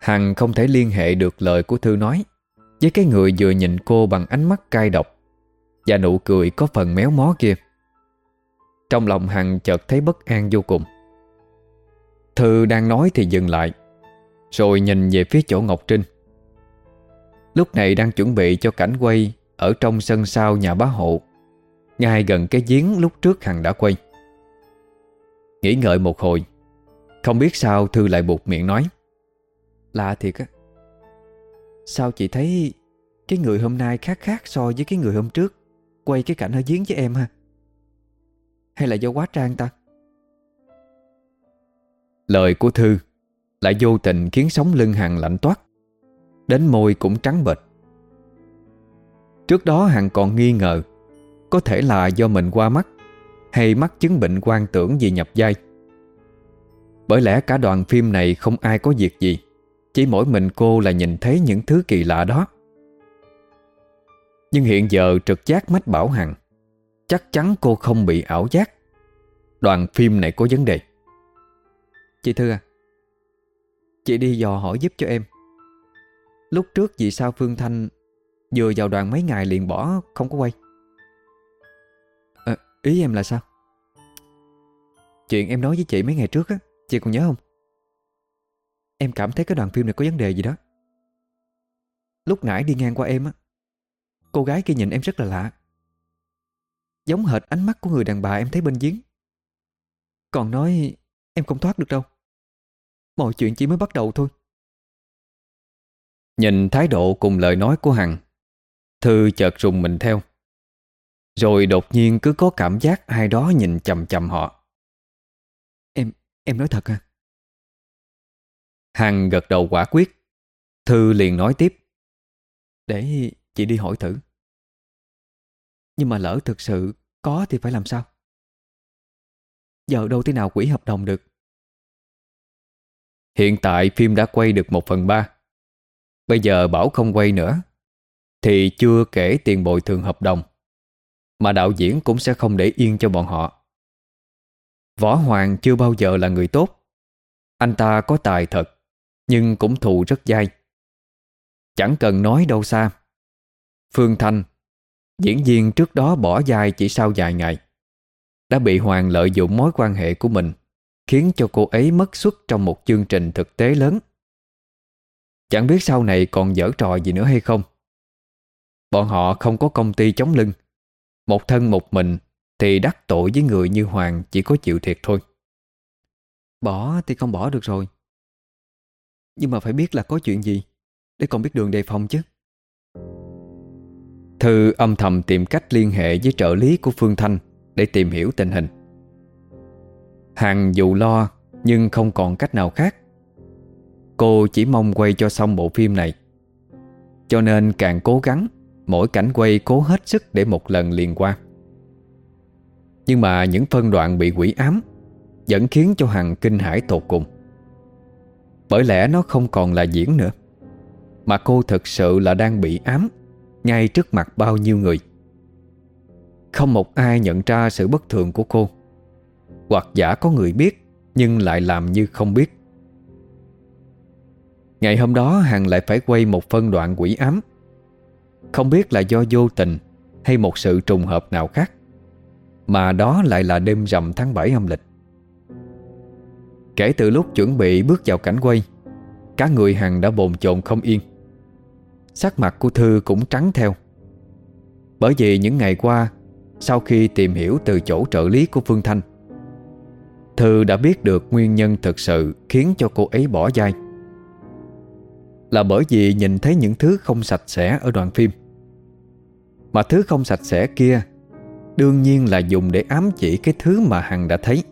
Hằng không thể liên hệ được lời của Thư nói, Với cái người vừa nhìn cô bằng ánh mắt cay độc Và nụ cười có phần méo mó kia. Trong lòng Hằng chợt thấy bất an vô cùng. Thư đang nói thì dừng lại, rồi nhìn về phía chỗ Ngọc Trinh. Lúc này đang chuẩn bị cho cảnh quay Ở trong sân sau nhà bá hộ, Ngay gần cái giếng lúc trước Hằng đã quay. Nghĩ ngợi một hồi không biết sao Thư lại buộc miệng nói. Lạ thiệt á. Sao chị thấy Cái người hôm nay khác khác so với cái người hôm trước? Quay cái cảnh ở giếng với em ha. Hay là do quá trang ta? Lời của Thư lại vô tình khiến sống lưng Hằng lạnh toát Đến môi cũng trắng bệch. Trước đó Hằng còn nghi ngờ Có thể là do mình qua mắt Hay mắc chứng bệnh quan tưởng gì nhập vai bởi lẽ cả đoàn phim này không ai có việc gì Chỉ mỗi mình cô là nhìn thấy những thứ kỳ lạ đó. Nhưng hiện giờ trực giác mách bảo Hằng Chắc chắn cô không bị ảo giác. Đoàn phim này có vấn đề. Chị Thư à Chị đi dò hỏi giúp cho em. Lúc trước vì sao Phương Thanh Vừa vào đoàn mấy ngày liền bỏ Không có quay? À, Ý em là sao? Chuyện em nói với chị mấy ngày trước á. Chị còn nhớ không? Em cảm thấy cái đoàn phim này có vấn đề gì đó. Lúc nãy đi ngang qua em á, Cô gái kia nhìn em rất là lạ. Giống hệt ánh mắt của người đàn bà em thấy bên giếng. Còn nói em không thoát được đâu. Mọi chuyện chỉ mới bắt đầu thôi. Nhìn thái độ cùng lời nói của Hằng, Thư chợt rùng mình theo. Rồi đột nhiên cứ có cảm giác ai đó nhìn chầm chầm họ. Em, nói thật à? Hằng gật đầu quả quyết. Thư liền nói tiếp. Để chị đi hỏi thử. Nhưng mà lỡ thực sự có thì phải làm sao? Giờ đâu thế nào quỹ hợp đồng được? Hiện tại phim đã quay được một phần ba. Bây giờ bảo không quay nữa Thì chưa kể tiền bồi thường hợp đồng. Mà đạo diễn cũng sẽ không để yên cho bọn họ Võ Hoàng chưa bao giờ là người tốt. Anh ta có tài thật, Nhưng cũng thù rất dai. Chẳng cần nói đâu xa. Phương Thanh, Diễn viên trước đó bỏ dài chỉ sau vài ngày, Đã bị Hoàng lợi dụng mối quan hệ của mình, Khiến cho cô ấy mất suất trong một chương trình thực tế lớn. Chẳng biết sau này còn dở trò gì nữa hay không. Bọn họ không có công ty chống lưng. Một thân một mình thì đắc tội với người như Hoàng Chỉ có chịu thiệt thôi.
Bỏ thì không bỏ được rồi. Nhưng mà phải biết là có chuyện gì Để còn biết đường đề phòng chứ.
Thư âm thầm tìm cách liên hệ với trợ lý của Phương Thanh Để tìm hiểu tình hình. Hàng dù lo Nhưng không còn cách nào khác. Cô chỉ mong quay cho xong bộ phim này. Cho nên càng cố gắng Mỗi cảnh quay cố hết sức để một lần liền qua nhưng mà những phân đoạn bị quỷ ám Vẫn khiến cho Hằng kinh hãi tột cùng. Bởi lẽ nó không còn là diễn nữa, Mà cô thực sự là đang bị ám Ngay trước mặt bao nhiêu người. Không một ai nhận ra sự bất thường của cô, Hoặc giả có người biết Nhưng lại làm như không biết. Ngày hôm đó Hằng lại phải quay một phân đoạn quỷ ám, Không biết là do vô tình Hay một sự trùng hợp nào khác. Mà đó lại là đêm rằm tháng 7 âm lịch. Kể từ lúc chuẩn bị bước vào cảnh quay, Cả người Hằng đã bồn chồn không yên. Sắc mặt của Thư cũng trắng theo. Bởi vì những ngày qua, Sau khi tìm hiểu từ chỗ trợ lý của Phương Thanh, Thư đã biết được nguyên nhân thực sự Khiến cho cô ấy bỏ dai. Là bởi vì nhìn thấy những thứ không sạch sẽ ở đoạn phim. Mà thứ không sạch sẽ kia Đương nhiên là dùng để ám chỉ cái thứ mà Hằng đã thấy.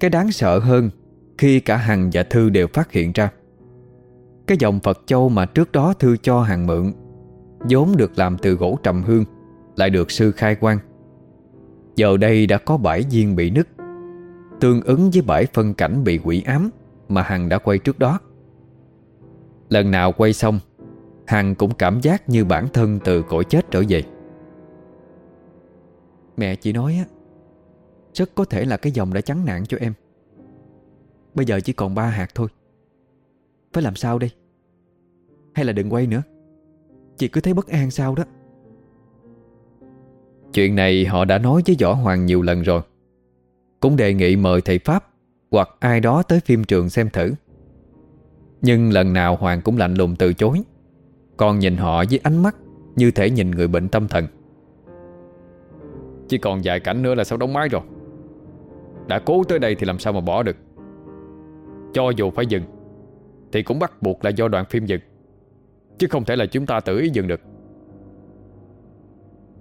Cái đáng sợ hơn, Khi cả Hằng và Thư đều phát hiện ra. Cái dòng Phật Châu mà trước đó Thư cho Hằng mượn, vốn được làm từ gỗ trầm hương, Lại được sư khai quang. Giờ đây đã có bảy viên bị nứt, Tương ứng với bảy phân cảnh bị quỷ ám Mà Hằng đã quay trước đó. Lần nào quay xong, Hằng cũng cảm giác như bản thân từ cõi chết trở về.
Mẹ chỉ nói á, Rất có thể là cái dòng đã chắn nạn cho em. Bây giờ chỉ còn ba hạt thôi. Phải làm sao đây? Hay là đừng quay nữa? Chị cứ thấy bất an sao đó.
Chuyện này họ đã nói với Võ Hoàng nhiều lần rồi. Cũng đề nghị mời thầy Pháp Hoặc ai đó tới phim trường xem thử. Nhưng lần nào Hoàng cũng lạnh lùng từ chối. Còn nhìn họ với ánh mắt Như thể nhìn người bệnh tâm thần.
Chỉ còn vài cảnh nữa là sau đóng máy rồi. Đã cố tới đây thì làm sao mà bỏ được? Cho dù phải dừng, Thì cũng bắt buộc là do đoạn phim dừng, Chứ không thể là chúng ta tự ý dừng được.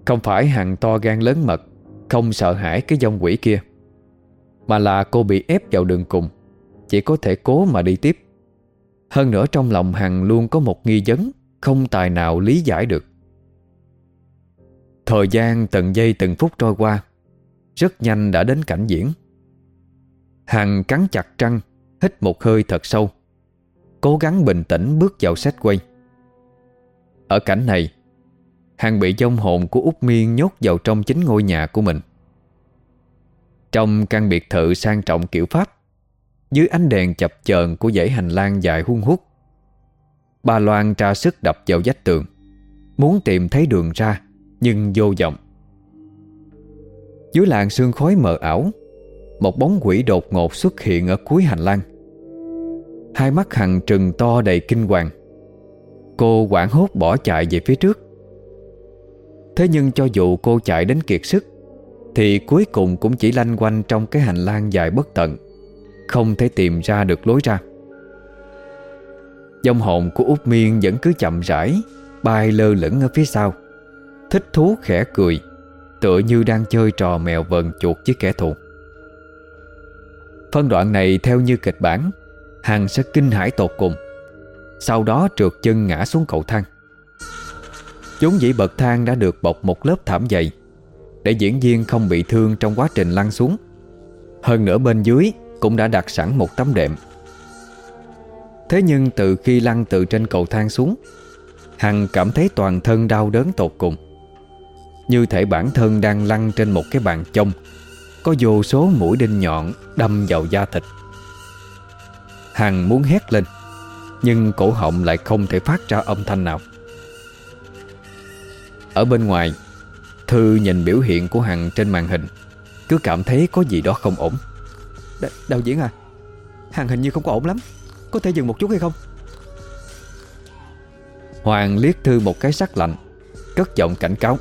Không phải hàng to gan lớn mật, Không sợ hãi cái dông quỷ kia, Mà là cô bị ép vào đường cùng, Chỉ có thể cố mà đi tiếp. Hơn nữa trong lòng Hằng luôn có một nghi vấn Không tài nào lý giải được. Thời gian từng giây từng phút trôi qua, Rất nhanh đã đến cảnh diễn. Hằng cắn chặt răng, Hít một hơi thật sâu, Cố gắng bình tĩnh bước vào set quay. Ở cảnh này, Hằng bị dông hồn của Úc Miên nhốt vào trong chính ngôi nhà của mình. Trong căn biệt thự sang trọng kiểu Pháp, dưới ánh đèn chập chờn của dãy hành lang dài hun hút Bà Loan tra sức đập vào vách tường, Muốn tìm thấy đường ra. Nhưng vô vọng. Dưới làn sương khói mờ ảo, Một bóng quỷ đột ngột xuất hiện ở cuối hành lang. Hai mắt hằng trừng to đầy kinh hoàng. Cô quảng hốt bỏ chạy về phía trước. Thế nhưng cho dù cô chạy đến kiệt sức, Thì cuối cùng cũng chỉ lanh quanh trong cái hành lang dài bất tận, không thể tìm ra được lối ra. Dòng hồn của Út Miên vẫn cứ chậm rãi, Bay lơ lửng ở phía sau. Thích thú khẽ cười, Tựa như đang chơi trò mèo vờn chuột với kẻ thù. Phân đoạn này theo như kịch bản, Hằng sẽ kinh hãi tột cùng, Sau đó trượt chân ngã xuống cầu thang. Chúng dĩ bậc thang đã được bọc một lớp thảm dày, Để diễn viên không bị thương trong quá trình lăn xuống. Hơn nữa bên dưới cũng đã đặt sẵn một tấm đệm. Thế nhưng từ khi lăn từ trên cầu thang xuống, Hằng cảm thấy toàn thân đau đớn tột cùng. Như thể bản thân đang lăn trên một cái bàn chông Có vô số mũi đinh nhọn đâm vào da thịt. Hằng muốn hét lên Nhưng cổ họng lại không thể phát ra âm thanh nào. Ở bên ngoài Thư nhìn biểu hiện của Hằng trên màn hình Cứ cảm thấy có gì đó không ổn.
D Đạo diễn à Hằng hình như không có ổn lắm Có thể dừng một chút hay không?
Hoàng liếc Thư một cái sắc lạnh Cất giọng cảnh cáo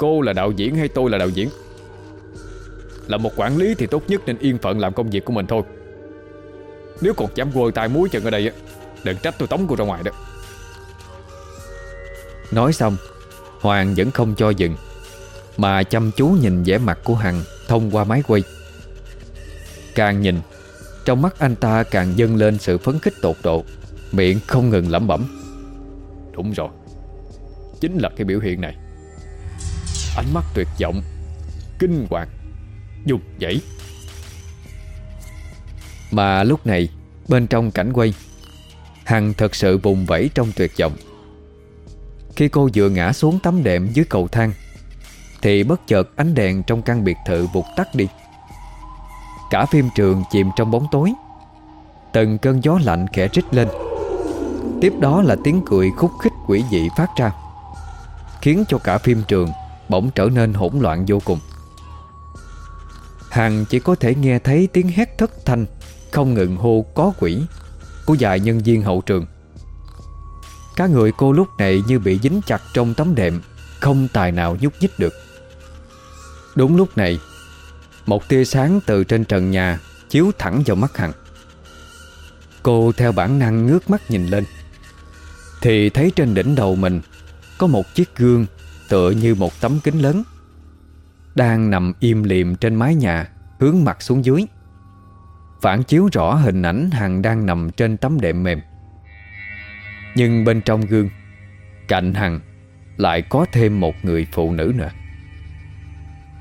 Cô là đạo diễn hay tôi là đạo diễn? Là một quản lý thì tốt nhất nên yên phận làm công việc của mình thôi. Nếu còn dám quơ tay muối chân ở đây Đừng trách tôi tống cô ra ngoài đó.
Nói xong, Hoàng vẫn không cho dừng, Mà chăm chú nhìn vẻ mặt của Hằng Thông qua máy quay. Càng nhìn, Trong mắt anh ta càng dâng lên sự phấn khích tột độ, Miệng không ngừng lẩm bẩm.
Đúng rồi, Chính là cái biểu hiện này. Ánh mắt tuyệt vọng, Kinh hoàng Dục dãy
Mà lúc này, Bên trong cảnh quay, Hằng thật sự vùng vẫy trong tuyệt vọng. Khi cô vừa ngã xuống tấm đệm dưới cầu thang, Thì bất chợt ánh đèn trong căn biệt thự vụt tắt đi. Cả phim trường chìm trong bóng tối. Từng cơn gió lạnh khẽ rít lên. Tiếp đó là tiếng cười khúc khích quỷ dị phát ra, Khiến cho cả phim trường Bỗng trở nên hỗn loạn vô cùng. Hằng chỉ có thể nghe thấy tiếng hét thất thanh, Không ngừng hô có quỷ Của vài nhân viên hậu trường. Cá người cô lúc này như bị dính chặt trong tấm đệm, Không tài nào nhúc nhích được. Đúng lúc này, Một tia sáng từ trên trần nhà Chiếu thẳng vào mắt Hằng. Cô theo bản năng ngước mắt nhìn lên, Thì thấy trên đỉnh đầu mình Có một chiếc gương Tựa như một tấm kính lớn, Đang nằm im liềm trên mái nhà, Hướng mặt xuống dưới. Phản chiếu rõ hình ảnh Hằng đang nằm trên tấm đệm mềm. Nhưng bên trong gương, Cạnh Hằng Lại có thêm một người phụ nữ nữa.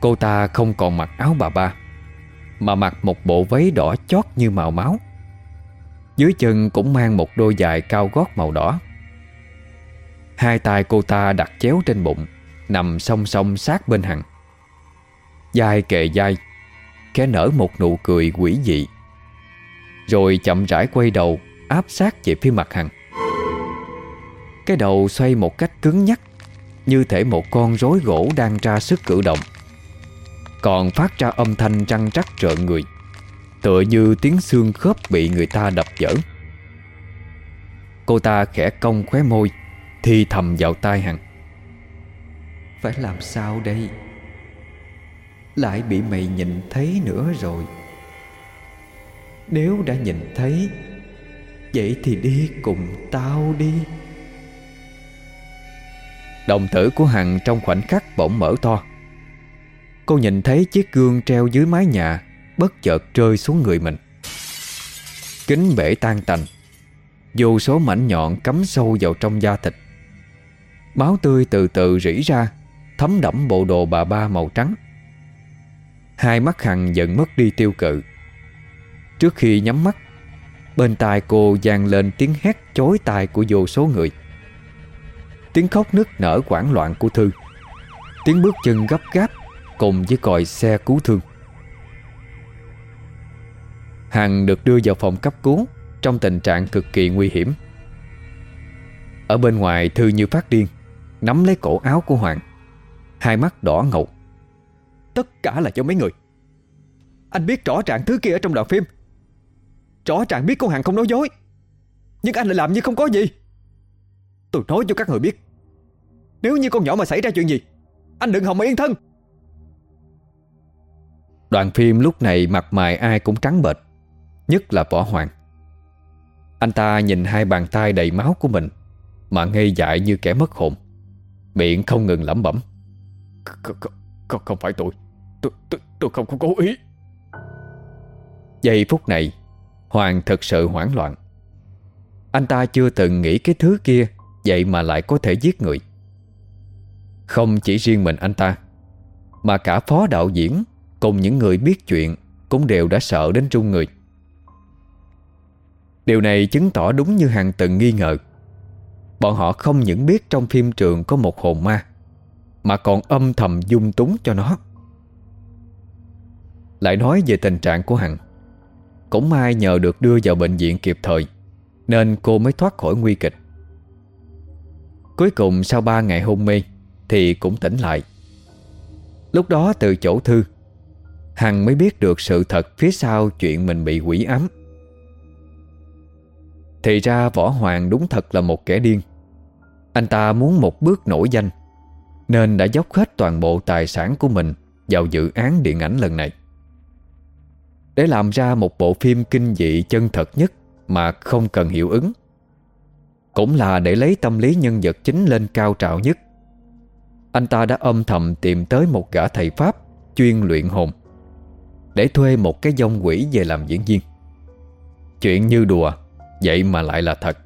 Cô ta không còn mặc áo bà ba, Mà mặc một bộ váy đỏ chót như màu máu. Dưới chân cũng mang một đôi giày cao gót màu đỏ. Hai tay cô ta đặt chéo trên bụng Nằm song song sát bên Hằng. Dai kề dai, Khẽ nở một nụ cười quỷ dị, Rồi chậm rãi quay đầu, Áp sát về phía mặt Hằng. Cái đầu xoay một cách cứng nhắc, Như thể một con rối gỗ đang ra sức cử động. Còn phát ra âm thanh răng rắc rợn người, Tựa như tiếng xương khớp bị người ta đập dở. Cô ta khẽ cong khóe môi, Thì thầm vào tai Hằng. Phải làm sao đây? Lại bị mày nhìn thấy nữa rồi. Nếu đã nhìn thấy, Vậy thì đi cùng tao đi. Đồng tử của Hằng trong khoảnh khắc bỗng mở to. Cô nhìn thấy chiếc gương treo dưới mái nhà, Bất chợt rơi xuống người mình. Kính bể tan tành, Vô số mảnh nhọn cắm sâu vào trong da thịt. Máu tươi từ từ rỉ ra Thấm đẫm bộ đồ bà ba màu trắng. Hai mắt Hằng dần mất đi tiêu cự. Trước khi nhắm mắt, Bên tai cô vang lên tiếng hét chối tai của vô số người. Tiếng khóc nức nở quảng loạn của Thư. Tiếng bước chân gấp gáp Cùng với còi xe cứu thương. Hằng được đưa vào phòng cấp cứu Trong tình trạng cực kỳ nguy hiểm. Ở bên ngoài Thư như phát điên, Nắm lấy cổ áo của Hoàng. Hai mắt đỏ ngầu.
Tất cả là cho mấy người. Anh biết rõ ràng thứ kia ở trong đoạn phim. Rõ ràng biết con hàng không nói dối. Nhưng anh lại làm như không có gì. Tôi nói cho các người biết. Nếu như con nhỏ mà xảy ra chuyện gì Anh đừng hòng mà yên thân.
Đoàn phim lúc này mặt mày ai cũng trắng bệch Nhất là Võ Hoàng. Anh ta nhìn hai bàn tay đầy máu của mình Mà ngây dại như kẻ mất hồn Miệng không ngừng lẩm bẩm
không, không, không phải tôi. Tôi, tôi, tôi không có cố ý.
Giây phút này Hoàng thật sự hoảng loạn. Anh ta chưa từng nghĩ cái thứ kia Vậy mà lại có thể giết người. Không chỉ riêng mình anh ta Mà cả phó đạo diễn Cùng những người biết chuyện Cũng đều đã sợ đến trung người. Điều này chứng tỏ đúng như hàng từng nghi ngờ. Bọn họ không những biết trong phim trường có một hồn ma mà còn âm thầm dung túng cho nó. Lại nói về tình trạng của Hằng. Cũng may nhờ được đưa vào bệnh viện kịp thời, Nên cô mới thoát khỏi nguy kịch. Cuối cùng sau 3 ngày hôn mê Thì cũng tỉnh lại. Lúc đó từ chỗ Thư, Hằng mới biết được sự thật phía sau chuyện mình bị quỷ ám. Thì ra Võ Hoàng đúng thật là một kẻ điên. Anh ta muốn một bước nổi danh. Nên đã dốc hết toàn bộ tài sản của mình Vào dự án điện ảnh lần này. Để làm ra một bộ phim kinh dị chân thật nhất Mà không cần hiệu ứng, Cũng là để lấy tâm lý nhân vật chính lên cao trào nhất. Anh ta đã âm thầm tìm tới một gã thầy Pháp Chuyên luyện hồn để thuê một cái dông quỷ về làm diễn viên. Chuyện như đùa, Vậy mà lại là thật.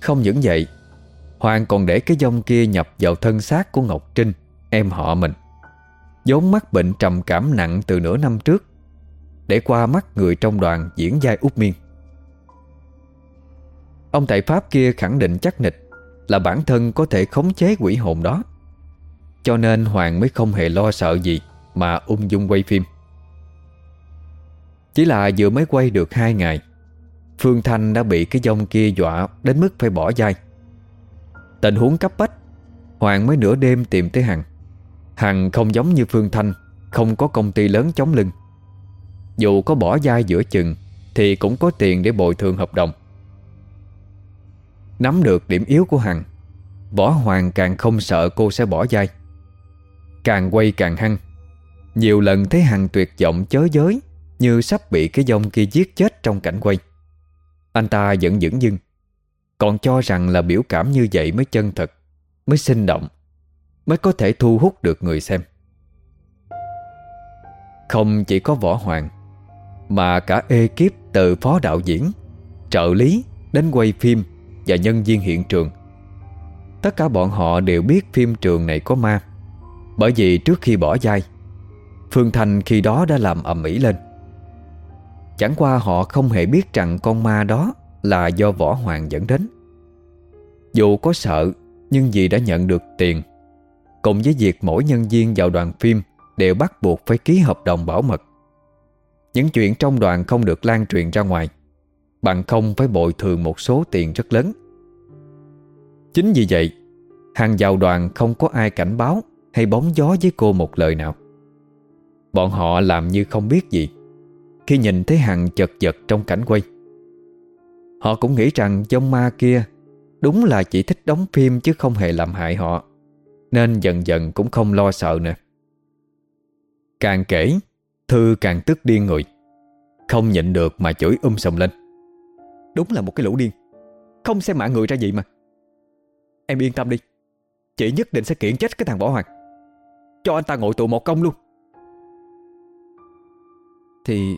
Không những vậy Hoàng còn để cái dông kia nhập vào thân xác của Ngọc Trinh, Em họ mình. Vốn mắc bệnh trầm cảm nặng từ nửa năm trước, Để qua mắt người trong đoàn diễn giai út miên. Ông thầy Pháp kia khẳng định chắc nịch Là bản thân có thể khống chế quỷ hồn đó. Cho nên Hoàng mới không hề lo sợ gì mà ung dung quay phim. Chỉ là vừa mới quay được hai ngày, Phương Thanh đã bị cái dông kia dọa Đến mức phải bỏ dai. Tình huống cấp bách. Hoàng mới nửa đêm tìm tới Hằng. Hằng không giống như Phương Thanh, Không có công ty lớn chống lưng. Dù có bỏ dai giữa chừng, Thì cũng có tiền để bồi thường hợp đồng. Nắm được điểm yếu của Hằng, Võ Hoàng càng không sợ cô sẽ bỏ dai. Càng quay càng hăng. Nhiều lần thấy Hằng tuyệt vọng chớ giới, Như sắp bị cái dông kia giết chết trong cảnh quay. Anh ta vẫn dững dưng còn cho rằng là biểu cảm như vậy mới chân thật, Mới sinh động, Mới có thể thu hút được người xem. Không chỉ có võ hoàng, Mà cả ekip từ phó đạo diễn, Trợ lý Đến quay phim Và nhân viên hiện trường. Tất cả bọn họ đều biết phim trường này có ma, Bởi vì trước khi bỏ dai, Phương Thành khi đó đã làm ầm ĩ lên. Chẳng qua họ không hề biết rằng con ma đó là do Võ Hoàng dẫn đến. Dù có sợ, Nhưng vì đã nhận được tiền Cùng với việc mỗi nhân viên vào đoàn phim Đều bắt buộc phải ký hợp đồng bảo mật. Những chuyện trong đoàn không được lan truyền ra ngoài, Bằng không phải bồi thường một số tiền rất lớn. Chính vì vậy, Hàng vào đoàn không có ai cảnh báo Hay bóng gió với cô một lời nào. Bọn họ làm như không biết gì Khi nhìn thấy hàng chật vật trong cảnh quay. Họ cũng nghĩ rằng dông ma kia Đúng là chỉ thích đóng phim chứ không hề làm hại họ, Nên dần dần cũng không lo sợ nữa. Càng kể, Thư càng tức điên người, Không nhịn được mà chửi um sầm lên. Đúng là một cái lũ điên, Không xem mạng người ra gì mà. Em yên tâm đi Chị nhất định sẽ kiện chết cái thằng Võ Hoàng. Cho anh ta ngồi tù một công luôn. Thì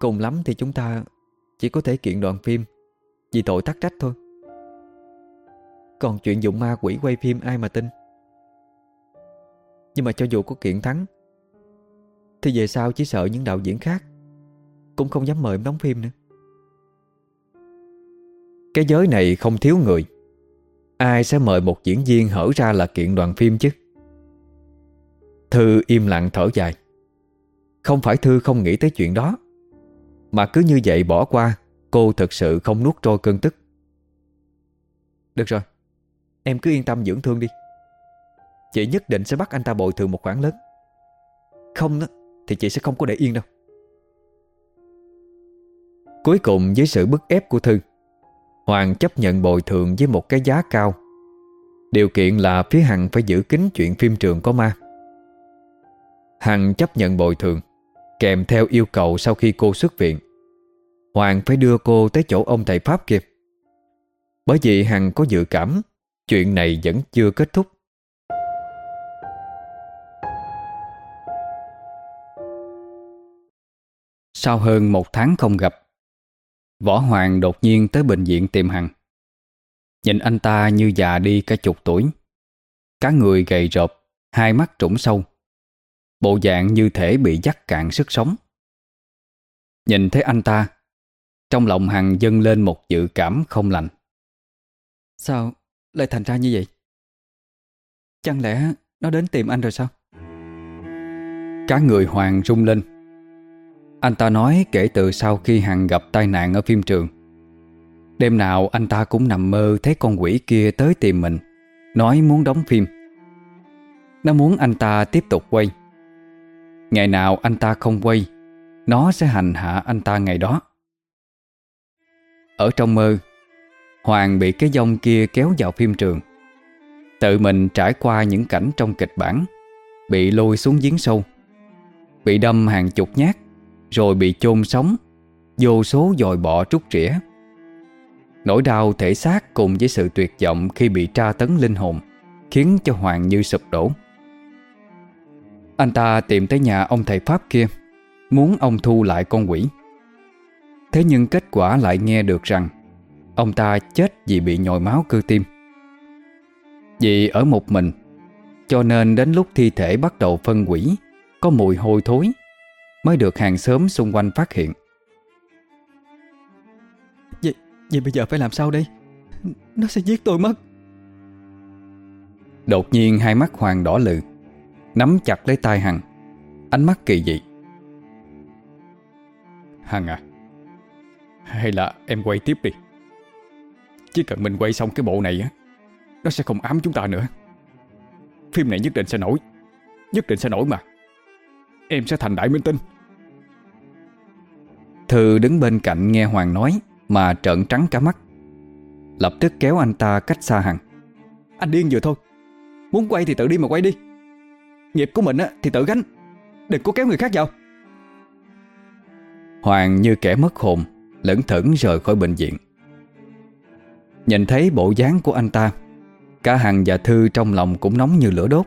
cùng lắm thì chúng ta Chỉ có thể kiện đoàn phim vì tội tắc trách thôi. Còn chuyện dụng ma quỷ quay phim ai mà tin? Nhưng mà cho dù có kiện thắng, Thì về sau chỉ sợ những đạo diễn khác Cũng không dám mời em đóng phim nữa. Cái giới này không thiếu người. Ai sẽ mời một diễn viên hở ra là kiện đoàn phim chứ? Thư im lặng thở dài. Không phải Thư không nghĩ tới chuyện đó, Mà cứ như vậy bỏ qua Cô thật sự không nuốt trôi cơn tức. Được rồi, Em cứ yên tâm dưỡng thương đi. Chị nhất định sẽ bắt anh ta bồi thường một khoản lớn. Không đó Thì chị sẽ không có để yên đâu. Cuối cùng với sự bức ép của Thư, Hoàng chấp nhận bồi thường với một cái giá cao. Điều kiện là phía Hằng phải giữ kín chuyện phim trường có ma. Hằng chấp nhận bồi thường, Kèm theo yêu cầu sau khi cô xuất viện. Hoàng phải đưa cô tới chỗ ông thầy Pháp kia. Bởi vì Hằng có dự cảm, Chuyện này vẫn chưa kết thúc. Sau hơn một tháng không gặp, Võ Hoàng đột nhiên tới bệnh viện tìm Hằng. Nhìn anh ta như già đi cả chục tuổi Cá người gầy rộp, Hai mắt trũng sâu, Bộ dạng như thể bị dắt cạn sức sống. Nhìn thấy anh ta trong lòng Hằng dâng lên một dự cảm không lành. Sao lại thành ra như vậy? Chẳng lẽ nó đến tìm anh rồi sao? Cả người Hoàng rung lên. Anh ta nói kể từ sau khi Hằng gặp tai nạn ở phim trường. Đêm nào anh ta cũng nằm mơ thấy con quỷ kia tới tìm mình Nói muốn đóng phim. Nó muốn anh ta tiếp tục quay. Ngày nào anh ta không quay Nó sẽ hành hạ anh ta ngày đó ở trong mơ. Hoàng bị cái dông kia kéo vào phim trường. Tự mình trải qua những cảnh trong kịch bản Bị lôi xuống giếng sâu Bị đâm hàng chục nhát Rồi bị chôn sống Vô số dòi bọ trút rỉa, Nỗi đau thể xác cùng với sự tuyệt vọng Khi bị tra tấn linh hồn Khiến cho Hoàng như sụp đổ. Anh ta tìm tới nhà ông thầy Pháp kia Muốn ông thu lại con quỷ. Thế nhưng kết quả lại nghe được rằng Ông ta chết vì bị nhồi máu cơ tim. Vì ở một mình Cho nên đến lúc thi thể bắt đầu phân quỷ Có mùi hôi thối Mới được hàng xóm xung quanh phát hiện.
Vậy, vậy bây giờ phải làm sao đây? Nó sẽ giết tôi mất.
Đột nhiên hai mắt Hoàng đỏ lự Nắm chặt lấy tay Hằng. Ánh mắt kỳ dị.
Hằng à Hay là em quay tiếp đi. Chỉ cần mình quay xong cái bộ này á Nó sẽ không ám chúng ta nữa. Phim này nhất định sẽ nổi. Nhất định sẽ nổi mà. Em sẽ thành đại minh tinh.
Thư đứng bên cạnh nghe Hoàng nói Mà trợn trắng cả mắt. Lập tức kéo anh ta cách xa hẳn.
Anh điên vừa thôi. Muốn quay thì tự đi mà quay đi. Nghiệp của mình á thì tự gánh. Đừng có kéo người khác vào.
Hoàng như kẻ mất hồn Lẫn thẫn rời khỏi bệnh viện. Nhìn thấy bộ dáng của anh ta, Cả Hằng và Thư trong lòng cũng nóng như lửa đốt.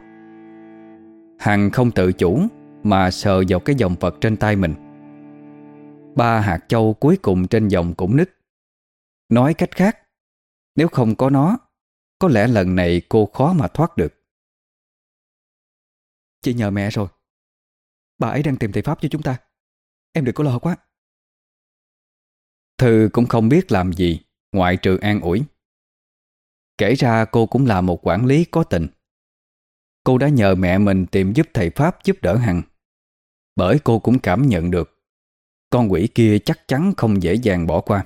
Hằng không tự chủ Mà sờ vào cái dòng Phật trên tay mình. Ba hạt châu cuối cùng trên dòng cũng nứt. Nói cách khác, Nếu không có nó, Có lẽ lần này cô khó mà thoát được.
Chị nhờ mẹ rồi. Bà ấy đang tìm thầy Pháp cho chúng ta. Em đừng có lo quá.
Thư cũng không biết làm gì, Ngoại trừ an ủi. Kể ra cô cũng là một quản lý có tình. Cô đã nhờ mẹ mình tìm giúp thầy Pháp giúp đỡ Hằng. Bởi cô cũng cảm nhận được, Con quỷ kia chắc chắn không dễ dàng bỏ qua.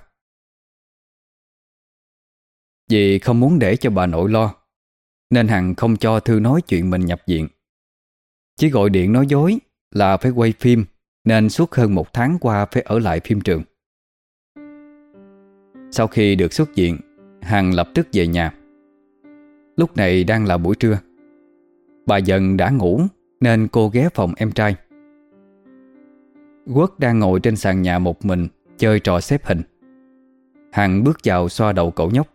Vì không muốn để cho bà nội lo, Nên Hằng không cho Thư nói chuyện mình nhập viện. Chỉ gọi điện nói dối là phải quay phim, Nên suốt hơn một tháng qua phải ở lại phim trường. Sau khi được xuất viện, Hằng lập tức về nhà. Lúc này đang là buổi trưa. Bà dần đã ngủ Nên cô ghé phòng em trai. Quốc đang ngồi trên sàn nhà một mình Chơi trò xếp hình. Hằng bước vào xoa đầu cậu nhóc.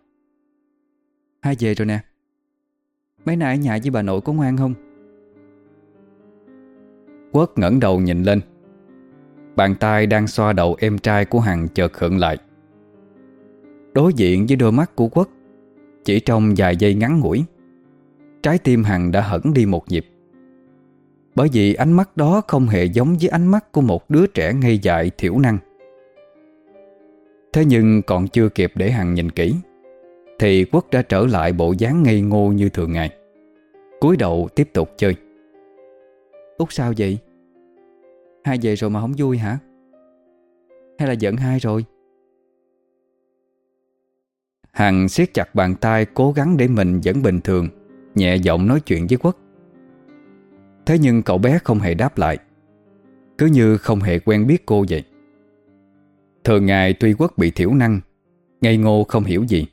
Hai về rồi nè. Mấy nay ở nhà với bà nội có ngoan không?
Quốc ngẩng đầu nhìn lên. Bàn tay đang xoa đầu em trai của Hằng chợt khựng lại. Đối diện với đôi mắt của Quốc Chỉ trong vài giây ngắn ngủi, Trái tim Hằng đã hẳn đi một nhịp Bởi vì ánh mắt đó không hề giống với ánh mắt của một đứa trẻ ngây dại thiểu năng Thế nhưng còn chưa kịp để Hằng nhìn kỹ, Thì Quốc đã trở lại bộ dáng ngây ngô như thường ngày, cúi đầu tiếp tục chơi
Út sao vậy? Hai về rồi mà không vui hả? Hay là giận hai rồi?
Hằng siết chặt bàn tay cố gắng để mình vẫn bình thường, Nhẹ giọng nói chuyện với Quốc. Thế nhưng cậu bé không hề đáp lại, Cứ như không hề quen biết cô vậy. Thường ngày tuy Quốc bị thiểu năng, Ngây ngô không hiểu gì,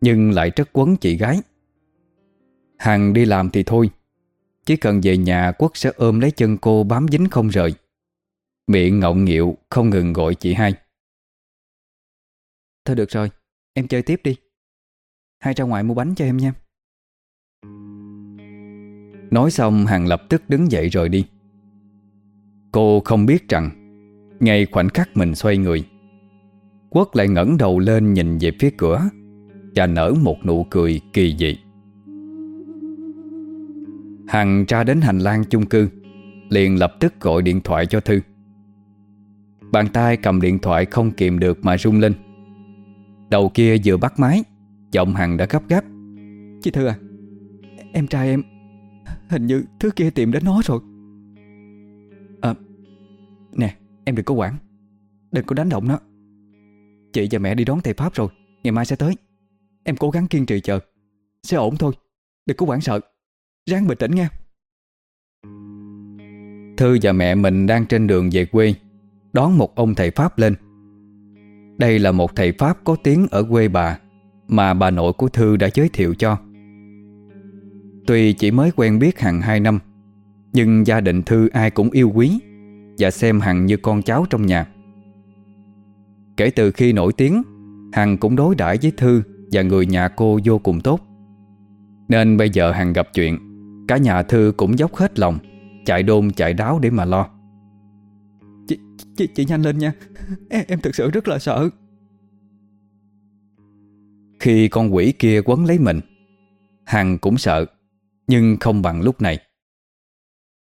Nhưng lại rất quấn chị gái. Hằng đi làm thì thôi, Chỉ cần về nhà Quốc sẽ ôm lấy chân cô bám dính không rời. Miệng ngọng nghịu không ngừng gọi chị hai.
Thôi được rồi Em chơi tiếp đi. Hai ra ngoài mua bánh cho em nha.
Nói xong, Hằng lập tức đứng dậy rồi đi. Cô không biết rằng, Ngay khoảnh khắc mình xoay người, Quốc lại ngẩng đầu lên nhìn về phía cửa Và nở một nụ cười kỳ dị. Hằng ra đến hành lang chung cư, Liền lập tức gọi điện thoại cho Thư. Bàn tay cầm điện thoại không kìm được mà rung lên. Đầu kia vừa bắt máy Giọng Hằng đã gấp gáp.
Chị Thư à Em trai em Hình như thứ kia tìm đến nó rồi. À Nè
Em đừng có quản Đừng có đánh động nó. Chị và mẹ đi đón thầy Pháp rồi Ngày mai sẽ tới. Em cố gắng kiên trì chờ Sẽ ổn thôi Đừng có quản sợ. Ráng bình tĩnh nha.
Thư và mẹ mình đang trên đường về quê Đón một ông thầy Pháp lên đây là một thầy Pháp có tiếng ở quê bà, Mà bà nội của Thư đã giới thiệu cho. Tuy chỉ mới quen biết Hằng 2 năm, Nhưng gia đình Thư ai cũng yêu quý Và xem Hằng như con cháu trong nhà. Kể từ khi nổi tiếng, Hằng cũng đối đãi với Thư Và người nhà cô vô cùng tốt. Nên bây giờ Hằng gặp chuyện, Cả nhà Thư cũng dốc hết lòng, Chạy đôn chạy đáo để mà lo.
Chị, chị, chị nhanh lên nha. Em, em thực sự rất là sợ.
Khi con quỷ kia quấn lấy mình Hằng cũng sợ Nhưng không bằng lúc này.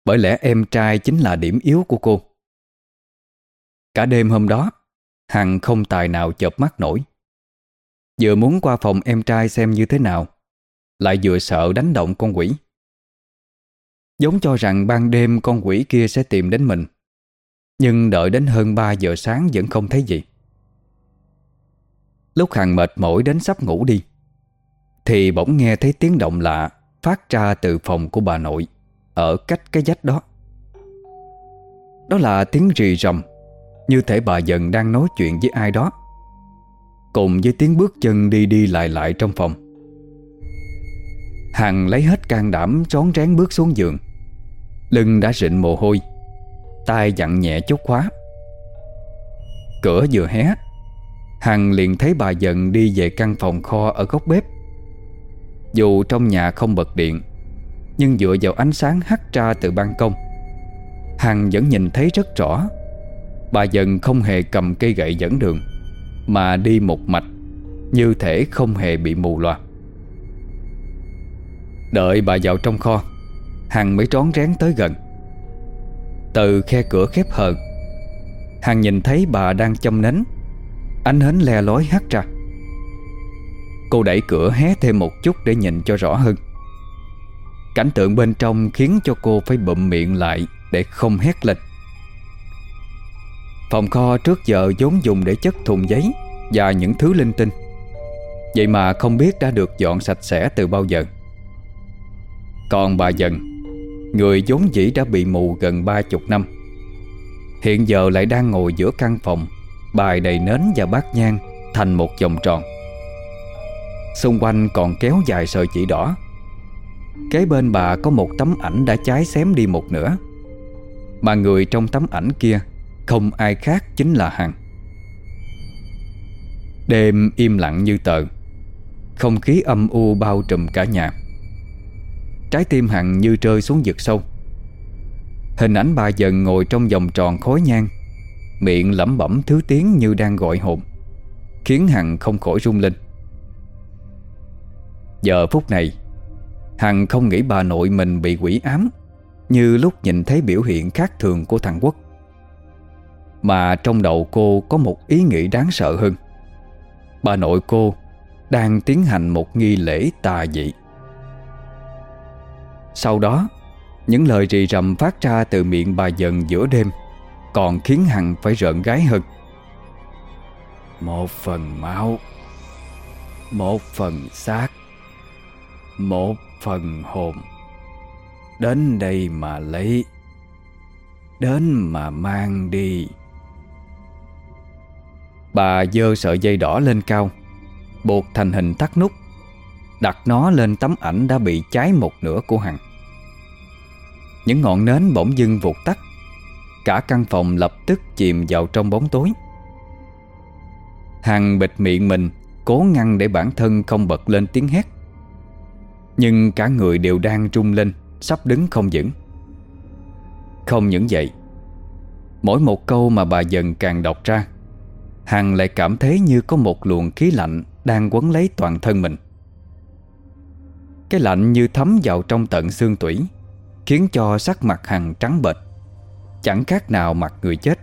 Bởi lẽ em trai chính là điểm yếu của cô. Cả đêm hôm đó Hằng không tài nào chợp mắt nổi. Vừa muốn qua phòng em trai xem như thế nào Lại vừa sợ đánh động con quỷ. Giống cho rằng ban đêm con quỷ kia sẽ tìm đến mình. Nhưng đợi đến hơn 3 giờ sáng vẫn không thấy gì. Lúc Hằng mệt mỏi đến sắp ngủ đi, Thì bỗng nghe thấy tiếng động lạ Phát ra từ phòng của bà nội, Ở cách cái dách đó. Đó là tiếng rì rầm, Như thể bà dần đang nói chuyện với ai đó, Cùng với tiếng bước chân đi đi lại lại trong phòng. Hằng lấy hết can đảm trón rén bước xuống giường, Lưng đã rịn mồ hôi tay dặn nhẹ chốt khóa. Cửa vừa hé, Hằng liền thấy bà dần đi về căn phòng kho ở góc bếp. Dù trong nhà không bật điện, Nhưng dựa vào ánh sáng hắt ra từ ban công, Hằng vẫn nhìn thấy rất rõ, Bà dần không hề cầm cây gậy dẫn đường, Mà đi một mạch Như thể không hề bị mù loà. Đợi bà vào trong kho, Hằng mới trón rén tới gần. Từ khe cửa khép hờ. Hằng nhìn thấy bà đang châm nến. Ánh hến le lói hắt ra. Cô đẩy cửa hé thêm một chút để nhìn cho rõ hơn. Cảnh tượng bên trong khiến cho cô phải bụm miệng lại Để không hét lên. Phòng kho trước giờ vốn dùng để chất thùng giấy Và những thứ linh tinh. Vậy mà không biết đã được dọn sạch sẽ từ bao giờ. Còn bà dần Người vốn dĩ đã bị mù gần ba chục năm. Hiện giờ lại đang ngồi giữa căn phòng, Bài đầy nến và bát nhang Thành một vòng tròn. Xung quanh còn kéo dài sợi chỉ đỏ. Kế bên bà có một tấm ảnh đã cháy xém đi một nửa. Mà người trong tấm ảnh kia Không ai khác chính là Hằng. Đêm im lặng như tờ. Không khí âm u bao trùm cả nhà. Trái tim Hằng như rơi xuống vực sâu. Hình ảnh bà dần ngồi trong vòng tròn khói nhang. Miệng lẩm bẩm thứ tiếng như đang gọi hồn, Khiến Hằng không khỏi rung lên. Giờ phút này, Hằng không nghĩ bà nội mình bị quỷ ám Như lúc nhìn thấy biểu hiện khác thường của thằng Quốc. Mà trong đầu cô có một ý nghĩ đáng sợ hơn. Bà nội cô đang tiến hành một nghi lễ tà dị sau đó, Những lời rì rầm phát ra từ miệng bà dần giữa đêm Còn khiến Hằng phải rợn gái hơn. Một phần máu, Một phần xác, Một phần hồn Đến đây mà lấy, Đến mà mang đi. Bà dơ sợi dây đỏ lên cao, Buộc thành hình thắt nút. Đặt nó lên tấm ảnh đã bị cháy một nửa của Hằng Những ngọn nến bỗng dưng vụt tắt. Cả căn phòng lập tức chìm vào trong bóng tối. Hằng bịt miệng mình, Cố ngăn để bản thân không bật lên tiếng hét. Nhưng cả người đều đang rung lên, Sắp đứng không vững. Không những vậy, Mỗi một câu mà bà dần càng đọc ra Hằng lại cảm thấy như có một luồng khí lạnh Đang quấn lấy toàn thân mình cái lạnh như thấm vào trong tận xương tủy, Khiến cho sắc mặt Hằng trắng bệch, Chẳng khác nào mặt người chết.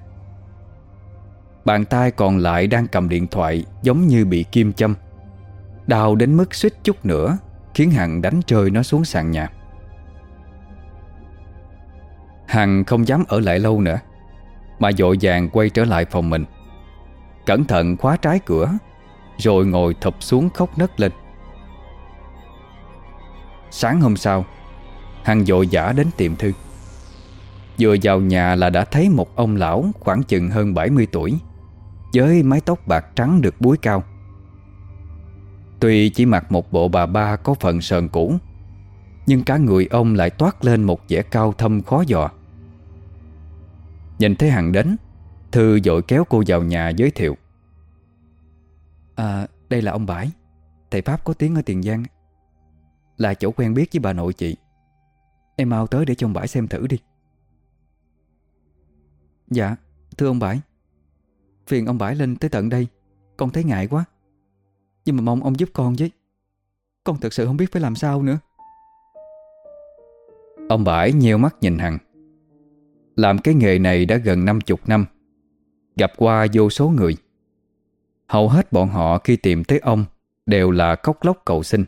Bàn tay còn lại đang cầm điện thoại Giống như bị kim châm, Đau đến mức suýt chút nữa Khiến Hằng đánh rơi nó xuống sàn nhà. Hằng không dám ở lại lâu nữa, Mà dội vàng quay trở lại phòng mình, Cẩn thận khóa trái cửa, Rồi ngồi thụp xuống khóc nấc lên. Sáng hôm sau, Hằng dội dã đến tiệm thư. Vừa vào nhà là đã thấy một ông lão khoảng chừng hơn 70 tuổi, Với mái tóc bạc trắng được búi cao. Tuy chỉ mặc một bộ bà ba có phần sờn cũ, Nhưng cả người ông lại toát lên một vẻ cao thâm khó dò. Nhìn thấy Hằng đến, Thư dội kéo cô vào nhà giới thiệu.
À đây là ông Bãi, Thầy Pháp có tiếng ở Tiền Giang là chỗ quen biết với bà nội chị. Em mau tới để cho ông Bãi xem thử đi. Dạ Thưa ông Bãi. Phiền ông Bãi lên tới tận đây. Con thấy ngại quá. Nhưng mà mong ông giúp con với. Con thật sự không biết phải làm sao nữa.
Ông Bãi nheo mắt nhìn Hằng. Làm cái nghề này đã gần 50 năm. Gặp qua vô số người. Hầu hết bọn họ khi tìm tới ông Đều là cốc lốc cầu xin.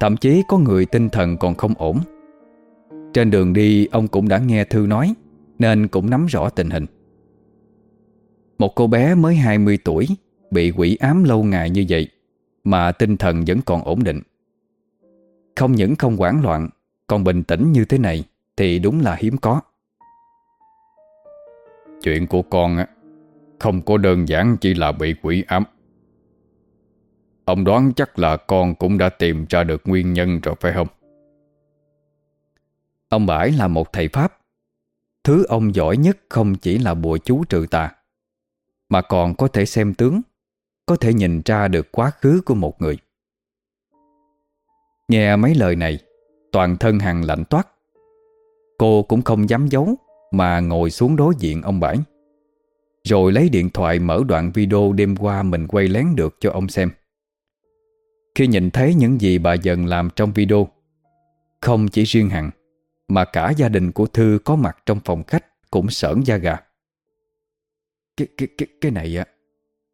Thậm chí có người tinh thần còn không ổn. Trên đường đi, ông cũng đã nghe Thư nói, Nên cũng nắm rõ tình hình. Một cô bé mới 20 tuổi Bị quỷ ám lâu ngày như vậy, Mà tinh thần vẫn còn ổn định. Không những không hoảng loạn, Còn bình tĩnh như thế này Thì đúng là hiếm có. Chuyện của con á, Không có đơn giản chỉ là bị quỷ ám. Ông đoán chắc là con cũng đã tìm ra được nguyên nhân rồi phải không? Ông Bãi là một thầy Pháp. Thứ ông giỏi nhất không chỉ là bùa chú trừ tà, Mà còn có thể xem tướng, Có thể nhìn ra được quá khứ của một người. Nghe mấy lời này, Toàn thân Hằng lạnh toát. Cô cũng không dám giấu Mà ngồi xuống đối diện ông Bãi, Rồi lấy điện thoại mở đoạn video đêm qua mình quay lén được cho ông xem. Khi nhìn thấy những gì bà dần làm trong video. Không chỉ riêng Hằng Mà cả gia đình của Thư có mặt trong phòng khách Cũng sởn da gà.
Cái, cái, cái, cái này á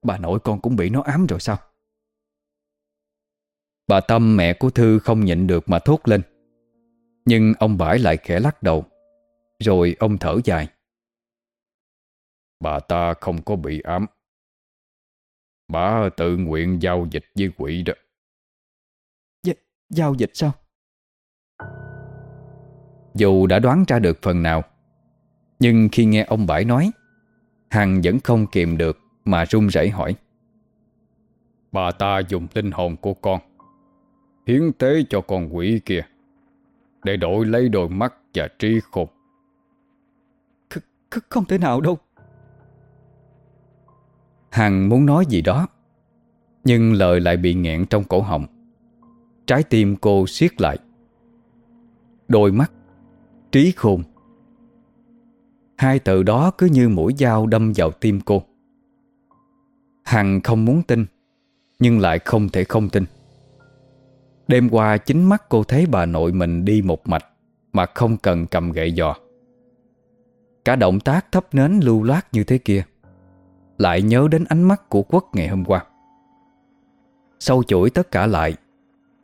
Bà nội con cũng bị nó ám rồi sao?
Bà Tâm mẹ của Thư không nhịn được mà thốt lên. Nhưng ông Bãi lại khẽ lắc đầu Rồi ông thở dài. Bà ta không có bị ám. Bà tự nguyện giao dịch với quỷ đó.
Giao dịch sao?
Dù đã đoán ra được phần nào Nhưng khi nghe ông Bãi nói Hằng vẫn không kìm được Mà run rẩy hỏi. Bà ta dùng linh hồn của con Hiến tế cho con quỷ kia Để đổi lấy đôi mắt và trí khôn.
Kh kh Không thể nào đâu.
Hằng muốn nói gì đó Nhưng lời lại bị nghẹn trong cổ họng Trái tim cô siết lại. Đôi mắt, Trí khôn. Hai từ đó cứ như mũi dao đâm vào tim cô. Hằng không muốn tin, Nhưng lại không thể không tin. Đêm qua chính mắt cô thấy bà nội mình đi một mạch Mà không cần cầm gậy giò. Cả động tác thấp nến lưu loát như thế kia Lại nhớ đến ánh mắt của Quốc ngày hôm qua. Sâu chuỗi tất cả lại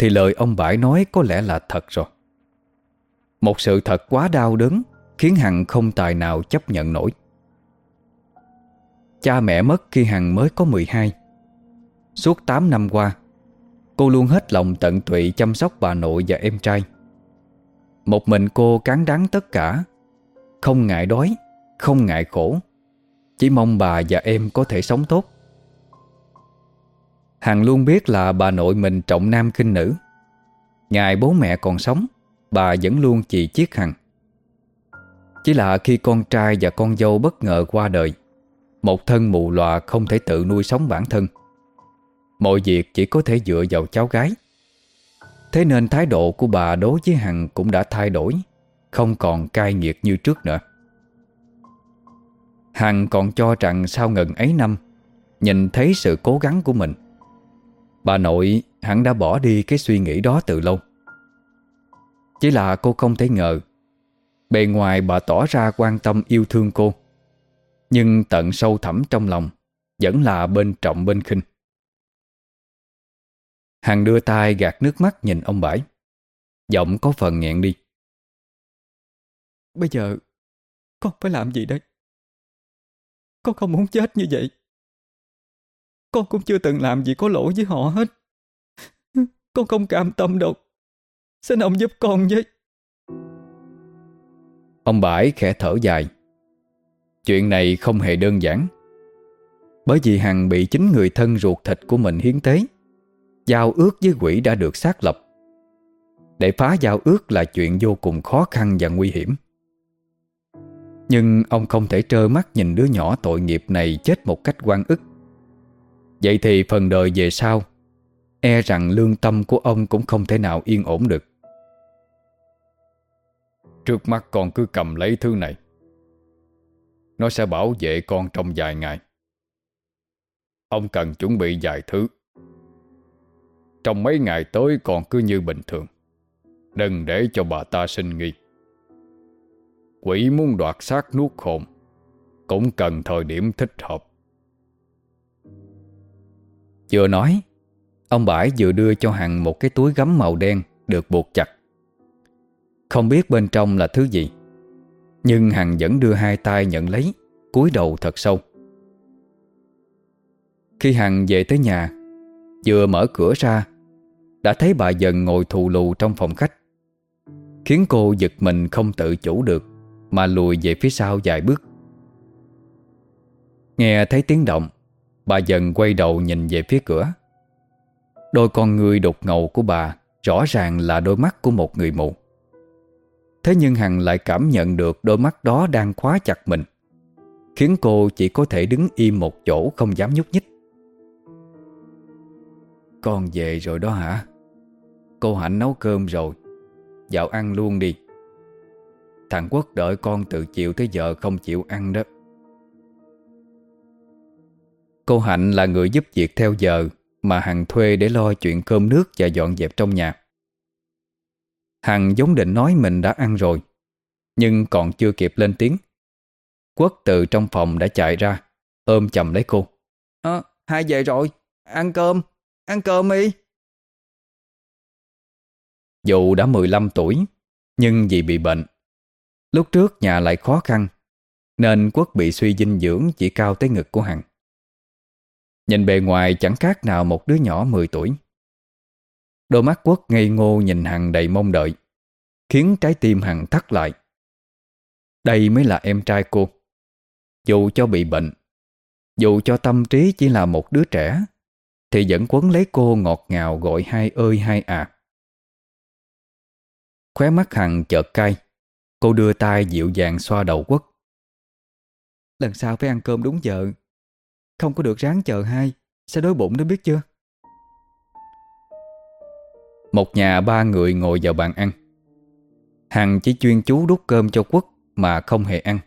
thì lời ông Bãi nói có lẽ là thật rồi. Một sự thật quá đau đớn Khiến Hằng không tài nào chấp nhận nổi. Cha mẹ mất khi Hằng mới có 12 Suốt 8 năm qua, Cô luôn hết lòng tận tụy chăm sóc bà nội và em trai. Một mình cô cán đáng tất cả, Không ngại đói, Không ngại khổ, Chỉ mong bà và em có thể sống tốt. Hằng luôn biết là bà nội mình trọng nam khinh nữ. Ngày bố mẹ còn sống, Bà vẫn luôn chỉ chiết Hằng. Chỉ là khi con trai và con dâu bất ngờ qua đời, Một thân mù lòa không thể tự nuôi sống bản thân. Mọi việc chỉ có thể dựa vào cháu gái. Thế nên thái độ của bà đối với Hằng cũng đã thay đổi, Không còn cay nghiệt như trước nữa. Hằng còn cho rằng sau ngần ấy năm, Nhìn thấy sự cố gắng của mình Bà nội hẳn đã bỏ đi cái suy nghĩ đó từ lâu. Chỉ là cô không thể ngờ, Bề ngoài bà tỏ ra quan tâm yêu thương cô, Nhưng tận sâu thẳm trong lòng Vẫn là bên trọng bên khinh. Hằng đưa tay gạt nước mắt nhìn ông Bãi, Giọng có phần nghẹn đi.
Bây giờ Con phải làm gì đây? Con không muốn chết như vậy. Con cũng chưa từng làm gì có lỗi với họ hết. Con không cam tâm đâu. Xin ông giúp con với.
Ông Bãi khẽ thở dài. Chuyện này không hề đơn giản. Bởi vì Hằng bị chính người thân ruột thịt của mình hiến tế, Giao ước với quỷ đã được xác lập. Để phá giao ước là chuyện vô cùng khó khăn và nguy hiểm. Nhưng ông không thể trơ mắt nhìn đứa nhỏ tội nghiệp này chết một cách quan ức. Vậy thì phần đời về sau E rằng lương tâm của ông cũng không thể nào yên ổn được.
Trước mắt con cứ cầm lấy thứ này. Nó sẽ bảo vệ con trong vài ngày. Ông cần chuẩn bị vài thứ. Trong mấy ngày tới còn cứ như bình thường. Đừng để cho bà ta sinh nghi. Quỷ muốn đoạt xác nuốt hồn Cũng cần thời điểm thích hợp.
Vừa nói, Ông Bãi vừa đưa cho Hằng một cái túi gấm màu đen Được buộc chặt. Không biết bên trong là thứ gì, Nhưng Hằng vẫn đưa hai tay nhận lấy, cúi đầu thật sâu. Khi Hằng về tới nhà, Vừa mở cửa ra, Đã thấy bà dần ngồi thù lù trong phòng khách, Khiến cô giật mình không tự chủ được Mà lùi về phía sau vài bước. Nghe thấy tiếng động Bà dần quay đầu nhìn về phía cửa. Đôi con người đột ngầu của bà Rõ ràng là đôi mắt của một người mù. Thế nhưng Hằng lại cảm nhận được đôi mắt đó đang khóa chặt mình, Khiến cô chỉ có thể đứng im một chỗ không dám nhúc nhích. Con về rồi đó hả? Cô Hạnh nấu cơm rồi. Dạo ăn luôn đi. Thằng Quốc đợi con từ chiều tới giờ không chịu ăn đó. Cô Hạnh là người giúp việc theo giờ mà Hằng thuê để lo chuyện cơm nước và dọn dẹp trong nhà. Hằng giống định nói mình đã ăn rồi, nhưng còn chưa kịp lên tiếng. Quốc từ trong phòng đã chạy ra, ôm chầm lấy cô.
à, Hai về rồi, ăn cơm, ăn cơm đi.
Dù đã 15 tuổi, nhưng vì bị bệnh. Lúc trước nhà lại khó khăn, nên Quốc bị suy dinh dưỡng chỉ cao tới ngực của Hằng. Nhìn bề ngoài chẳng khác nào một đứa nhỏ 10 tuổi. Đôi mắt quất ngây ngô nhìn Hằng đầy mong đợi, Khiến trái tim Hằng thắt lại. Đây mới là em trai cô. Dù cho bị bệnh, Dù cho tâm trí chỉ là một đứa trẻ, Thì vẫn quấn lấy cô ngọt ngào gọi hai ơi hai à. Khóe mắt Hằng chợt cay, Cô đưa tay dịu dàng xoa đầu quất.
Lần sau phải ăn cơm đúng giờ không có được ráng chờ hai. Sẽ đói bụng đó biết chưa?
Một nhà ba người ngồi vào bàn ăn. Hằng chỉ chuyên chú đút cơm cho Quốc Mà không hề ăn.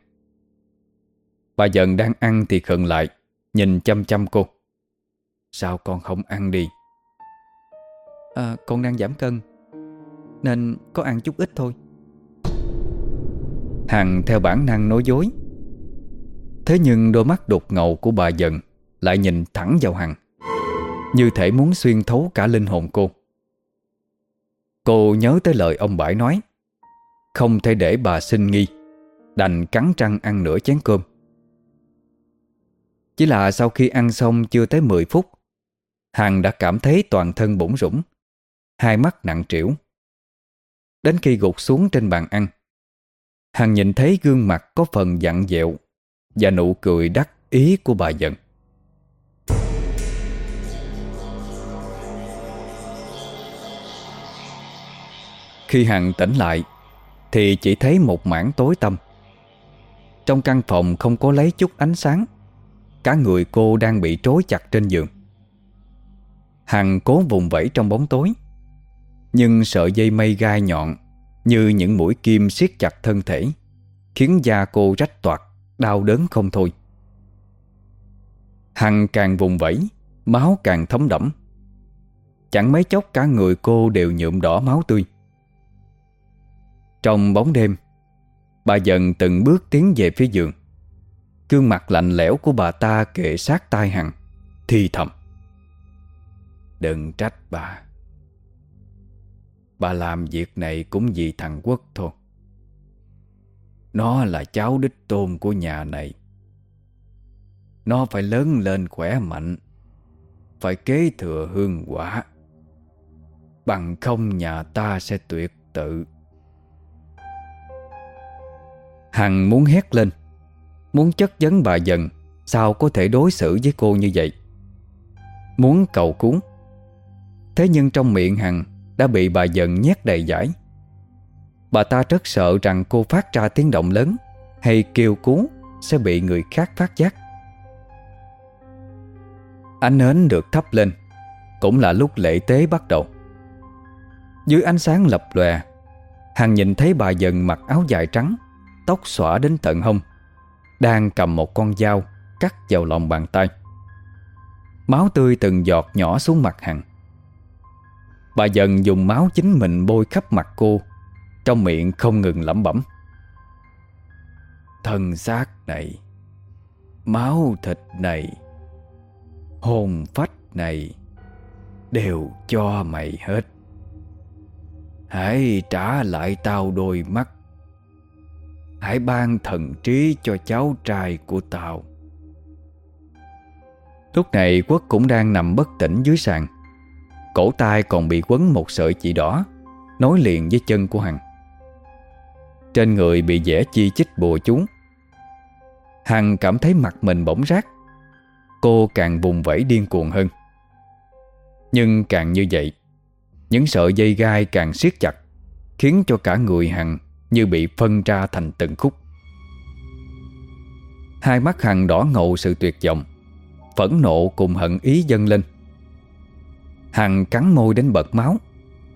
Bà dần đang ăn thì khựng lại Nhìn chăm chăm cô. Sao con không ăn đi?
À, Con đang giảm cân Nên có ăn chút ít thôi.
Hằng theo bản năng nói dối Thế nhưng đôi mắt đục ngầu của bà dần Lại nhìn thẳng vào Hằng, Như thể muốn xuyên thấu cả linh hồn cô. Cô nhớ tới lời ông Bãi nói, Không thể để bà sinh nghi, Đành cắn răng ăn nửa chén cơm. Chỉ là sau khi ăn xong chưa tới 10 phút, Hằng đã cảm thấy toàn thân bủng rủng Hai mắt nặng trĩu. Đến khi gục xuống trên bàn ăn, Hằng nhìn thấy gương mặt có phần dặn dẹo và nụ cười đắc ý của bà dần Khi Hằng tỉnh lại, Thì chỉ thấy một mảng tối tăm. Trong căn phòng không có lấy chút ánh sáng, Cả người cô đang bị trối chặt trên giường. Hằng cố vùng vẫy trong bóng tối, Nhưng sợi dây mây gai nhọn Như những mũi kim siết chặt thân thể, Khiến da cô rách toạc. Đau đớn không thôi. Hằng càng vùng vẫy, Máu càng thấm đẫm. Chẳng mấy chốc cả người cô đều nhuộm đỏ máu tươi. Trong bóng đêm, Bà dần từng bước tiến về phía giường. Gương mặt lạnh lẽo của bà ta kệ sát tai Hằng, Thì thầm. Đừng trách bà. Bà làm việc này cũng vì thằng Quốc thôi nó là cháu đích tôn của nhà này. Nó phải lớn lên khỏe mạnh, Phải kế thừa hương quả. Bằng không nhà ta sẽ tuyệt tự. Hằng muốn hét lên, Muốn chất vấn bà dần, Sao có thể đối xử với cô như vậy? Muốn cầu cứu. Thế nhưng trong miệng Hằng Đã bị bà dần nhét đầy giải. Bà ta rất sợ rằng cô phát ra tiếng động lớn Hay kêu cứu Sẽ bị người khác phát giác. Ánh nến được thắp lên, Cũng là lúc lễ tế bắt đầu. Dưới ánh sáng lập lòe Hằng nhìn thấy bà dần mặc áo dài trắng, Tóc xõa đến tận hông, Đang cầm một con dao Cắt vào lòng bàn tay. Máu tươi từng giọt nhỏ xuống mặt Hằng Bà dần dùng máu chính mình bôi khắp mặt cô trong miệng không ngừng lẩm bẩm. Thân xác này, Máu thịt này, Hồn phách này Đều cho mày hết. Hãy trả lại tao đôi mắt. Hãy ban thần trí cho cháu trai của tao. Lúc này Quốc cũng đang nằm bất tỉnh dưới sàn. Cổ tay còn bị quấn một sợi chỉ đỏ, Nối liền với chân của Hằng. Trên người bị vẽ chi chích bùa chú. Hằng cảm thấy mặt mình bỗng rác. Cô càng vùng vẫy điên cuồng hơn. Nhưng càng như vậy, Những sợi dây gai càng siết chặt, Khiến cho cả người Hằng Như bị phân ra thành từng khúc. Hai mắt Hằng đỏ ngầu sự tuyệt vọng, Phẫn nộ cùng hận ý dâng lên. Hằng cắn môi đến bật máu,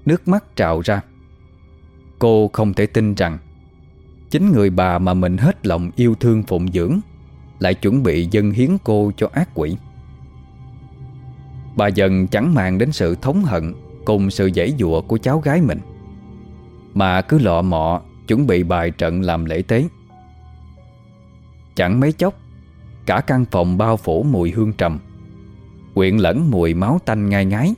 Nước mắt trào ra. Cô không thể tin rằng Chính người bà mà mình hết lòng yêu thương phụng dưỡng Lại chuẩn bị dân hiến cô cho ác quỷ. Bà dần chẳng màng đến sự thống hận Cùng sự dãy dụa của cháu gái mình, Mà cứ lọ mọ Chuẩn bị bài trận làm lễ tế. Chẳng mấy chốc, Cả căn phòng bao phủ mùi hương trầm, Quyện lẫn mùi máu tanh ngai ngái,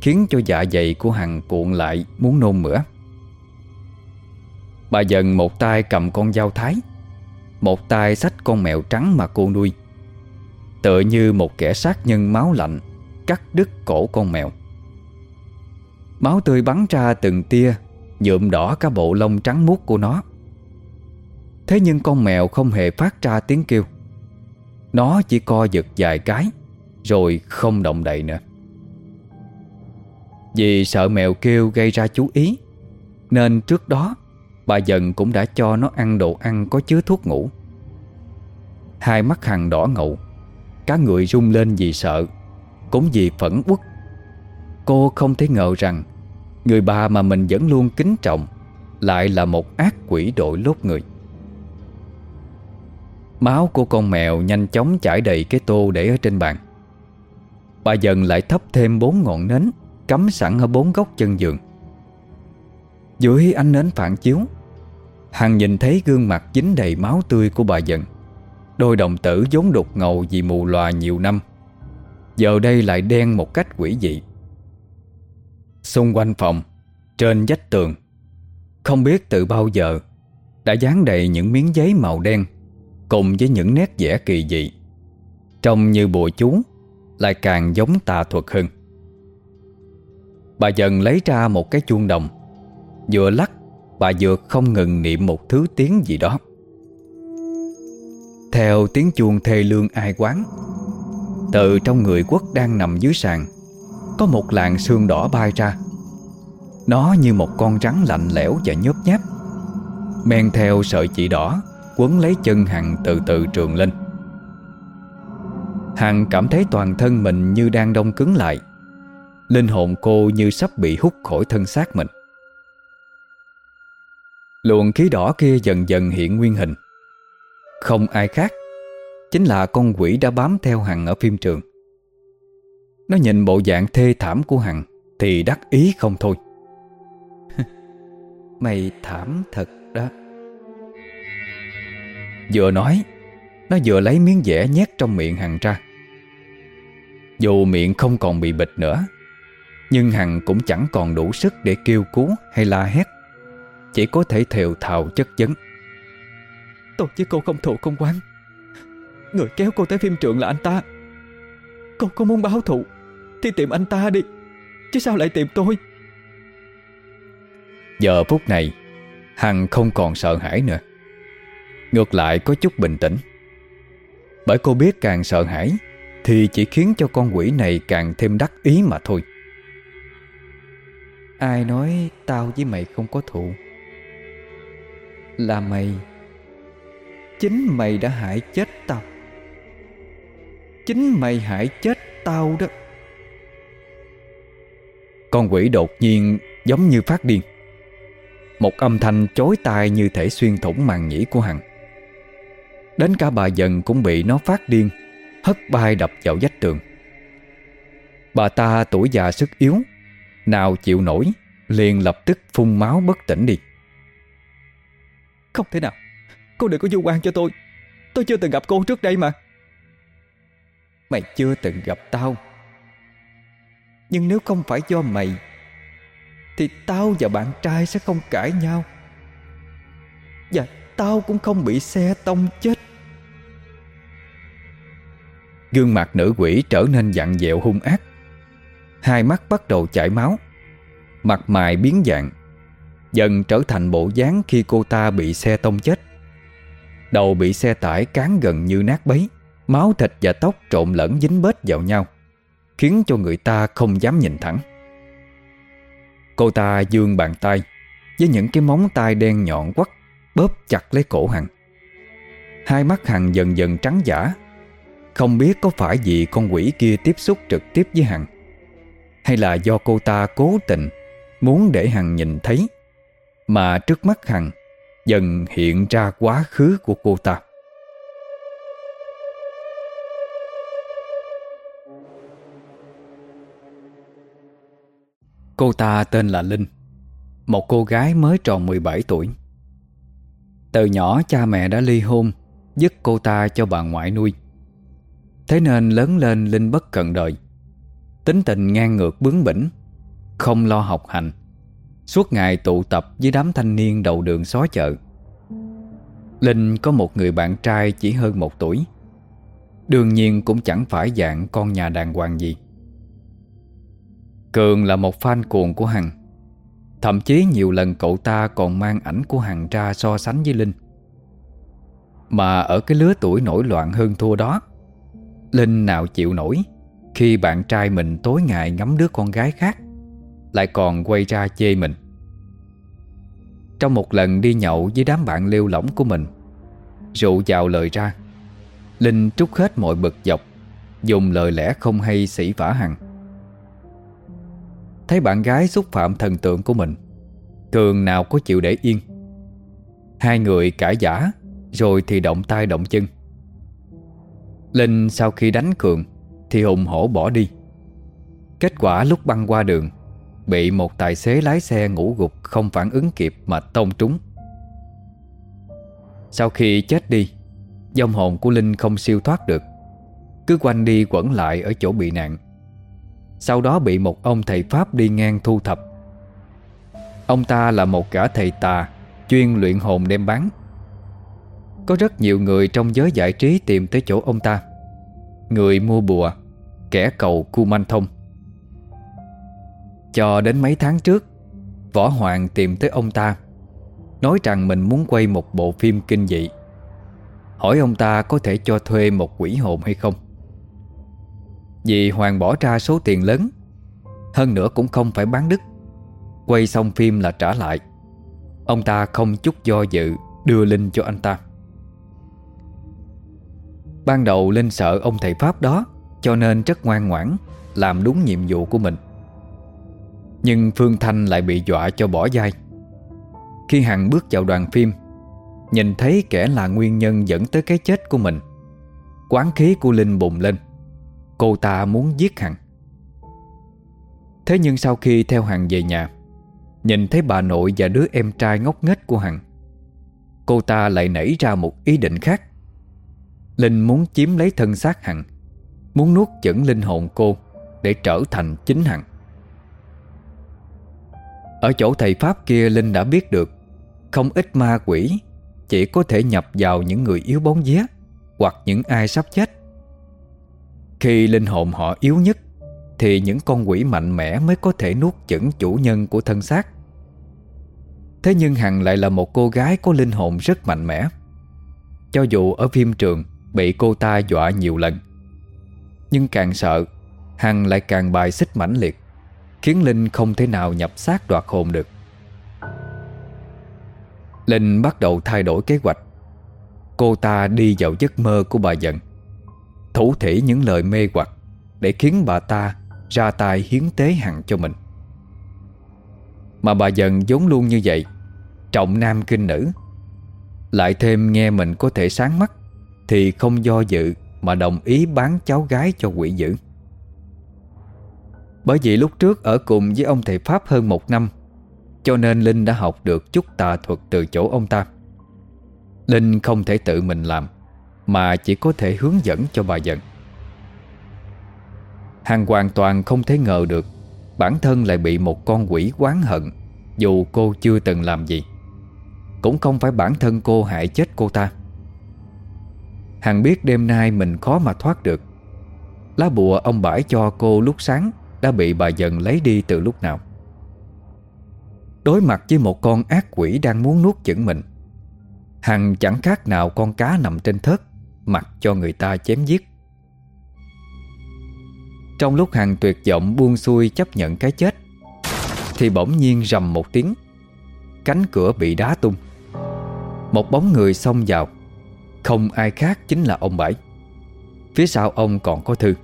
Khiến cho dạ dày của Hằng cuộn lại Muốn nôn mửa. Bà dần một tay cầm con dao thái, Một tay xách con mèo trắng mà cô nuôi. Tựa như một kẻ sát nhân máu lạnh, Cắt đứt cổ con mèo. Máu tươi bắn ra từng tia, Nhuộm đỏ cả bộ lông trắng muốt của nó. Thế nhưng con mèo không hề phát ra tiếng kêu. Nó chỉ co giật vài cái, Rồi không động đậy nữa. Vì sợ mèo kêu gây ra chú ý, Nên trước đó Bà dần cũng đã cho nó ăn đồ ăn có chứa thuốc ngủ. Hai mắt Hằng đỏ ngầu Cá người rung lên vì sợ, Cũng vì phẫn uất. Cô không thể ngờ rằng, Người bà mà mình vẫn luôn kính trọng Lại là một ác quỷ đội lốt người. Máu của con mèo nhanh chóng chảy đầy cái tô để ở trên bàn. Bà dần lại thắp thêm bốn ngọn nến, Cắm sẵn ở bốn góc chân giường. Dưới ánh nến phản chiếu Hằng nhìn thấy gương mặt dính đầy máu tươi của bà dần. Đôi đồng tử vốn đục ngầu vì mù lòa nhiều năm. Giờ đây lại đen một cách quỷ dị. Xung quanh phòng, Trên vách tường, Không biết từ bao giờ, Đã dán đầy những miếng giấy màu đen, Cùng với những nét vẽ kỳ dị. Trông như bùa chú, Lại càng giống tà thuật hơn. Bà dần lấy ra một cái chuông đồng, Vừa lắc Bà dược không ngừng niệm một thứ tiếng gì đó. Theo tiếng chuông thê lương ai quán, Từ trong người quốc đang nằm dưới sàn, Có một làn xương đỏ bay ra. Nó như một con rắn lạnh lẽo và nhớp nháp. Men theo sợi chỉ đỏ, Quấn lấy chân Hằng từ từ trường lên. Hằng cảm thấy toàn thân mình như đang đông cứng lại. Linh hồn cô như sắp bị hút khỏi thân xác mình. Luồng khí đỏ kia dần dần hiện nguyên hình. Không ai khác, Chính là con quỷ đã bám theo Hằng ở phim trường. Nó nhìn bộ dạng thê thảm của Hằng Thì đắc ý không thôi. Mày thảm thật đó. Vừa nói, Nó vừa lấy miếng dẻ nhét trong miệng Hằng ra. Dù miệng không còn bị bịch nữa, Nhưng Hằng cũng chẳng còn đủ sức để kêu cứu hay la hét. Chỉ có thể thều thào chất vấn.
Tôi với cô không thù không quán Người kéo cô tới phim trường là anh ta. Cô có muốn báo thù Thì tìm anh ta đi Chứ sao lại tìm tôi?
Giờ phút này Hằng không còn sợ hãi nữa. Ngược lại có chút bình tĩnh. Bởi cô biết càng sợ hãi Thì chỉ khiến cho con quỷ này càng thêm đắc ý mà thôi. Ai nói tao với mày không có thù là mày. Chính mày đã hại chết tao. Chính mày hại chết tao đó. Con quỷ đột nhiên giống như phát điên. Một âm thanh chối tai như thể xuyên thủng màng nhĩ của Hằng Đến cả bà dần cũng bị nó phát điên, Hất bay đập vào vách tường. Bà ta tuổi già sức yếu, Nào chịu nổi, Liền lập tức phun máu bất tỉnh đi.
Không thể nào. Cô đừng có du quan cho tôi. Tôi chưa từng gặp cô trước đây mà.
Mày chưa từng gặp tao. Nhưng nếu không phải do mày, Thì tao và bạn trai sẽ không cãi nhau. Và tao cũng không bị xe tông chết. Gương mặt nữ quỷ trở nên dặn dẹo hung ác. Hai mắt bắt đầu chảy máu. Mặt mày biến dạng. Dần trở thành bộ dáng khi cô ta bị xe tông chết. Đầu bị xe tải cán gần như nát bấy, Máu thịt và tóc trộn lẫn dính bết vào nhau, Khiến cho người ta không dám nhìn thẳng. Cô ta dương bàn tay, Với những cái móng tay đen nhọn quắt Bóp chặt lấy cổ Hằng. Hai mắt Hằng dần dần trắng giả, Không biết có phải vì con quỷ kia tiếp xúc trực tiếp với Hằng, Hay là do cô ta cố tình Muốn để Hằng nhìn thấy. Mà trước mắt Hằng Dần hiện ra quá khứ của cô ta. Cô ta tên là Linh, Một cô gái mới tròn 17 tuổi. Từ nhỏ cha mẹ đã ly hôn Dứt cô ta cho bà ngoại nuôi. Thế nên lớn lên Linh bất cận đời, Tính tình ngang ngược bướng bỉnh, Không lo học hành. Suốt ngày tụ tập với đám thanh niên đầu đường xó chợ. Linh có một người bạn trai chỉ hơn một tuổi. Đương nhiên cũng chẳng phải dạng con nhà đàng hoàng gì. Cường là một fan cuồng của Hằng. Thậm chí nhiều lần cậu ta còn mang ảnh của Hằng ra so sánh với Linh. Mà ở cái lứa tuổi nổi loạn hơn thua đó, Linh nào chịu nổi Khi bạn trai mình tối ngày ngắm đứa con gái khác. Lại còn quay ra chê mình. Trong một lần đi nhậu với đám bạn lêu lỏng của mình, Rượu vào lời ra, Linh trút hết mọi bực dọc, Dùng lời lẽ không hay sĩ vả Hằng. Thấy bạn gái xúc phạm thần tượng của mình Cường nào có chịu để yên. Hai người cãi giả Rồi thì động tay động chân. Linh sau khi đánh Cường Thì hùng hổ bỏ đi. Kết quả lúc băng qua đường Bị một tài xế lái xe ngủ gục Không phản ứng kịp mà tông trúng. Sau khi chết đi Dông hồn của Linh không siêu thoát được. Cứ quanh đi quẩn lại ở chỗ bị nạn. Sau đó bị một ông thầy Pháp đi ngang thu thập. Ông ta là một gã thầy tà, Chuyên luyện hồn đem bán. Có rất nhiều người trong giới giải trí tìm tới chỗ ông ta. Người mua bùa, Kẻ cầu cu manh thông cho đến mấy tháng trước, Võ Hoàng tìm tới ông ta, Nói rằng mình muốn quay một bộ phim kinh dị. Hỏi ông ta có thể cho thuê một quỷ hồn hay không. Vì Hoàng bỏ ra số tiền lớn, Hơn nữa cũng không phải bán đứt. Quay xong phim là trả lại. Ông ta không chút do dự Đưa Linh cho anh ta. Ban đầu Linh sợ ông thầy Pháp đó, Cho nên rất ngoan ngoãn, Làm đúng nhiệm vụ của mình. Nhưng Phương Thanh lại bị dọa cho bỏ dai Khi Hằng bước vào đoàn phim, Nhìn thấy kẻ là nguyên nhân dẫn tới cái chết của mình, Quán khí của Linh bùng lên. Cô ta muốn giết Hằng. Thế nhưng sau khi theo Hằng về nhà, Nhìn thấy bà nội và đứa em trai ngốc nghếch của Hằng, Cô ta lại nảy ra một ý định khác. Linh muốn chiếm lấy thân xác Hằng, Muốn nuốt chửng linh hồn cô Để trở thành chính Hằng. Ở chỗ thầy Pháp kia Linh đã biết được, Không ít ma quỷ Chỉ có thể nhập vào những người yếu bóng vía Hoặc những ai sắp chết. Khi linh hồn họ yếu nhất, Thì những con quỷ mạnh mẽ Mới có thể nuốt chửng chủ nhân của thân xác. Thế nhưng Hằng lại là một cô gái Có linh hồn rất mạnh mẽ. Cho dù ở phim trường, Bị cô ta dọa nhiều lần, Nhưng càng sợ, Hằng lại càng bài xích mãnh liệt. Khiến Linh không thể nào nhập xác đoạt hồn được. Linh bắt đầu thay đổi kế hoạch. Cô ta đi vào giấc mơ của bà dần, Thủ thỉ những lời mê hoặc Để khiến bà ta ra tay hiến tế hằng cho mình. Mà bà dần vốn luôn như vậy, Trọng nam kinh nữ, Lại thêm nghe mình có thể sáng mắt Thì không do dự Mà đồng ý bán cháu gái cho quỷ dữ. Bởi vì lúc trước ở cùng với ông thầy Pháp hơn một năm, Cho nên Linh đã học được chút tà thuật từ chỗ ông ta. Linh không thể tự mình làm, Mà chỉ có thể hướng dẫn cho bà dần Hằng hoàn toàn không thể ngờ được, Bản thân lại bị một con quỷ quán hận, Dù cô chưa từng làm gì. Cũng không phải bản thân cô hại chết cô ta. Hằng biết đêm nay mình khó mà thoát được. Lá bùa ông bãi cho cô lúc sáng đã bị bà dần lấy đi từ lúc nào. Đối mặt với một con ác quỷ đang muốn nuốt chửng mình, Hằng chẳng khác nào con cá nằm trên thớt, Mặc cho người ta chém giết. Trong lúc Hằng tuyệt vọng buông xuôi chấp nhận cái chết, Thì bỗng nhiên rầm một tiếng, Cánh cửa bị đá tung. Một bóng người xông vào, Không ai khác chính là ông bảy. Phía sau ông còn có Thư.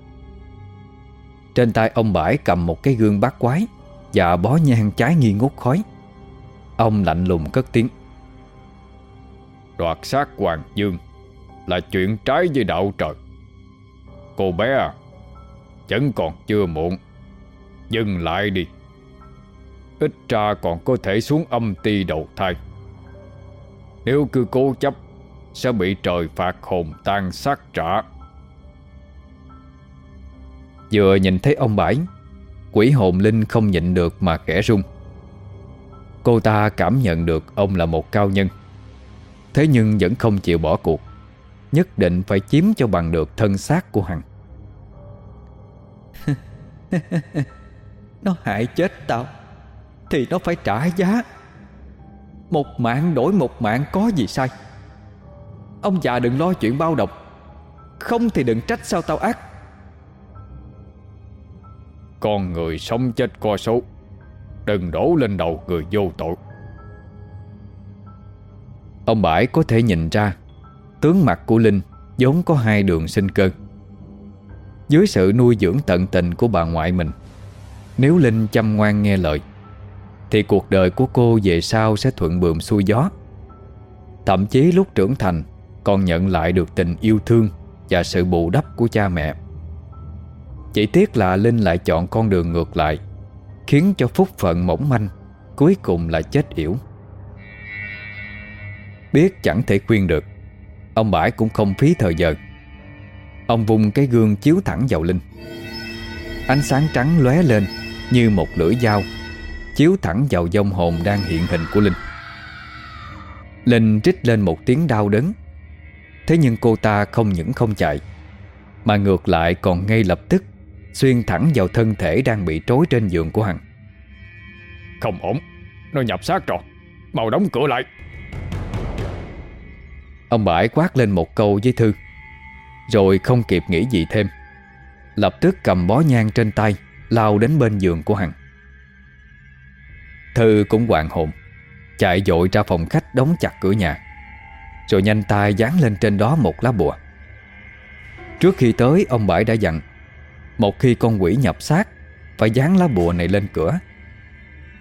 Trên tay ông Bãi cầm một cái gương bát quái Và bó nhang trái nghi ngút khói. Ông lạnh lùng cất tiếng.
Đoạt xác Hoàng Dương Là chuyện trái với đạo trời. Cô bé à Vẫn còn chưa muộn. Dừng lại đi. Ít ra còn có thể xuống âm ti đầu thai. Nếu cứ cố chấp, Sẽ bị trời phạt hồn tan xác trả.
Vừa nhìn thấy ông Bãi. Quỷ hồn linh không nhịn được mà kẻ rung Cô ta cảm nhận được ông là một cao nhân. Thế nhưng vẫn không chịu bỏ cuộc, Nhất định phải chiếm cho bằng được thân xác của Hằng Nó hại chết tao, Thì nó phải trả giá. Một mạng đổi một mạng có gì sai? Ông già đừng lo chuyện bao độc. Không thì đừng trách sao tao ác.
Con người sống chết co số. Đừng đổ lên đầu người vô tội.
Ông Bãi có thể nhìn ra, Tướng mặt của Linh vốn có hai đường sinh cơ. Dưới sự nuôi dưỡng tận tình của bà ngoại mình, Nếu Linh chăm ngoan nghe lời, Thì cuộc đời của cô về sau sẽ thuận bườm xuôi gió. Thậm chí lúc trưởng thành, Còn nhận lại được tình yêu thương Và sự bù đắp của cha mẹ. Chỉ tiếc là Linh lại chọn con đường ngược lại, Khiến cho phúc phận mỏng manh Cuối cùng là chết yểu. Biết chẳng thể khuyên được, Ông Bãi cũng không phí thời giờ. Ông vùng cái gương chiếu thẳng vào Linh. Ánh sáng trắng lóe lên Như một lưỡi dao, Chiếu thẳng vào dông hồn đang hiện hình của Linh. Linh trích lên một tiếng đau đớn. Thế nhưng cô ta không những không chạy, Mà ngược lại còn ngay lập tức Xuyên thẳng vào thân thể đang bị trối trên giường của Hằng.
Không ổn Nó nhập xác rồi Mau đóng cửa lại.
Ông Bãi quát lên một câu với Thư Rồi không kịp nghĩ gì thêm. Lập tức cầm bó nhang trên tay Lao đến bên giường của Hằng. Thư cũng hoàng hồn Chạy dội ra phòng khách đóng chặt cửa nhà Rồi nhanh tay dán lên trên đó một lá bùa. Trước khi tới ông Bãi đã dặn một khi con quỷ nhập xác, Phải dán lá bùa này lên cửa.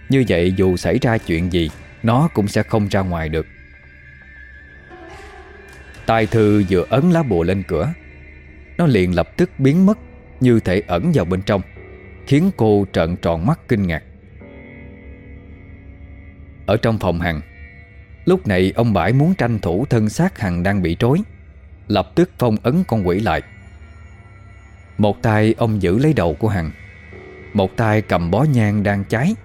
Như vậy dù xảy ra chuyện gì, Nó cũng sẽ không ra ngoài được. Tai Thư vừa ấn lá bùa lên cửa, Nó liền lập tức biến mất Như thể ẩn vào bên trong, Khiến cô trợn tròn mắt kinh ngạc. Ở trong phòng Hằng Lúc này ông Bãi muốn tranh thủ thân xác Hằng đang bị trối Lập tức phong ấn con quỷ lại. Một tay ông giữ lấy đầu của Hằng. Một tay cầm bó nhang đang cháy,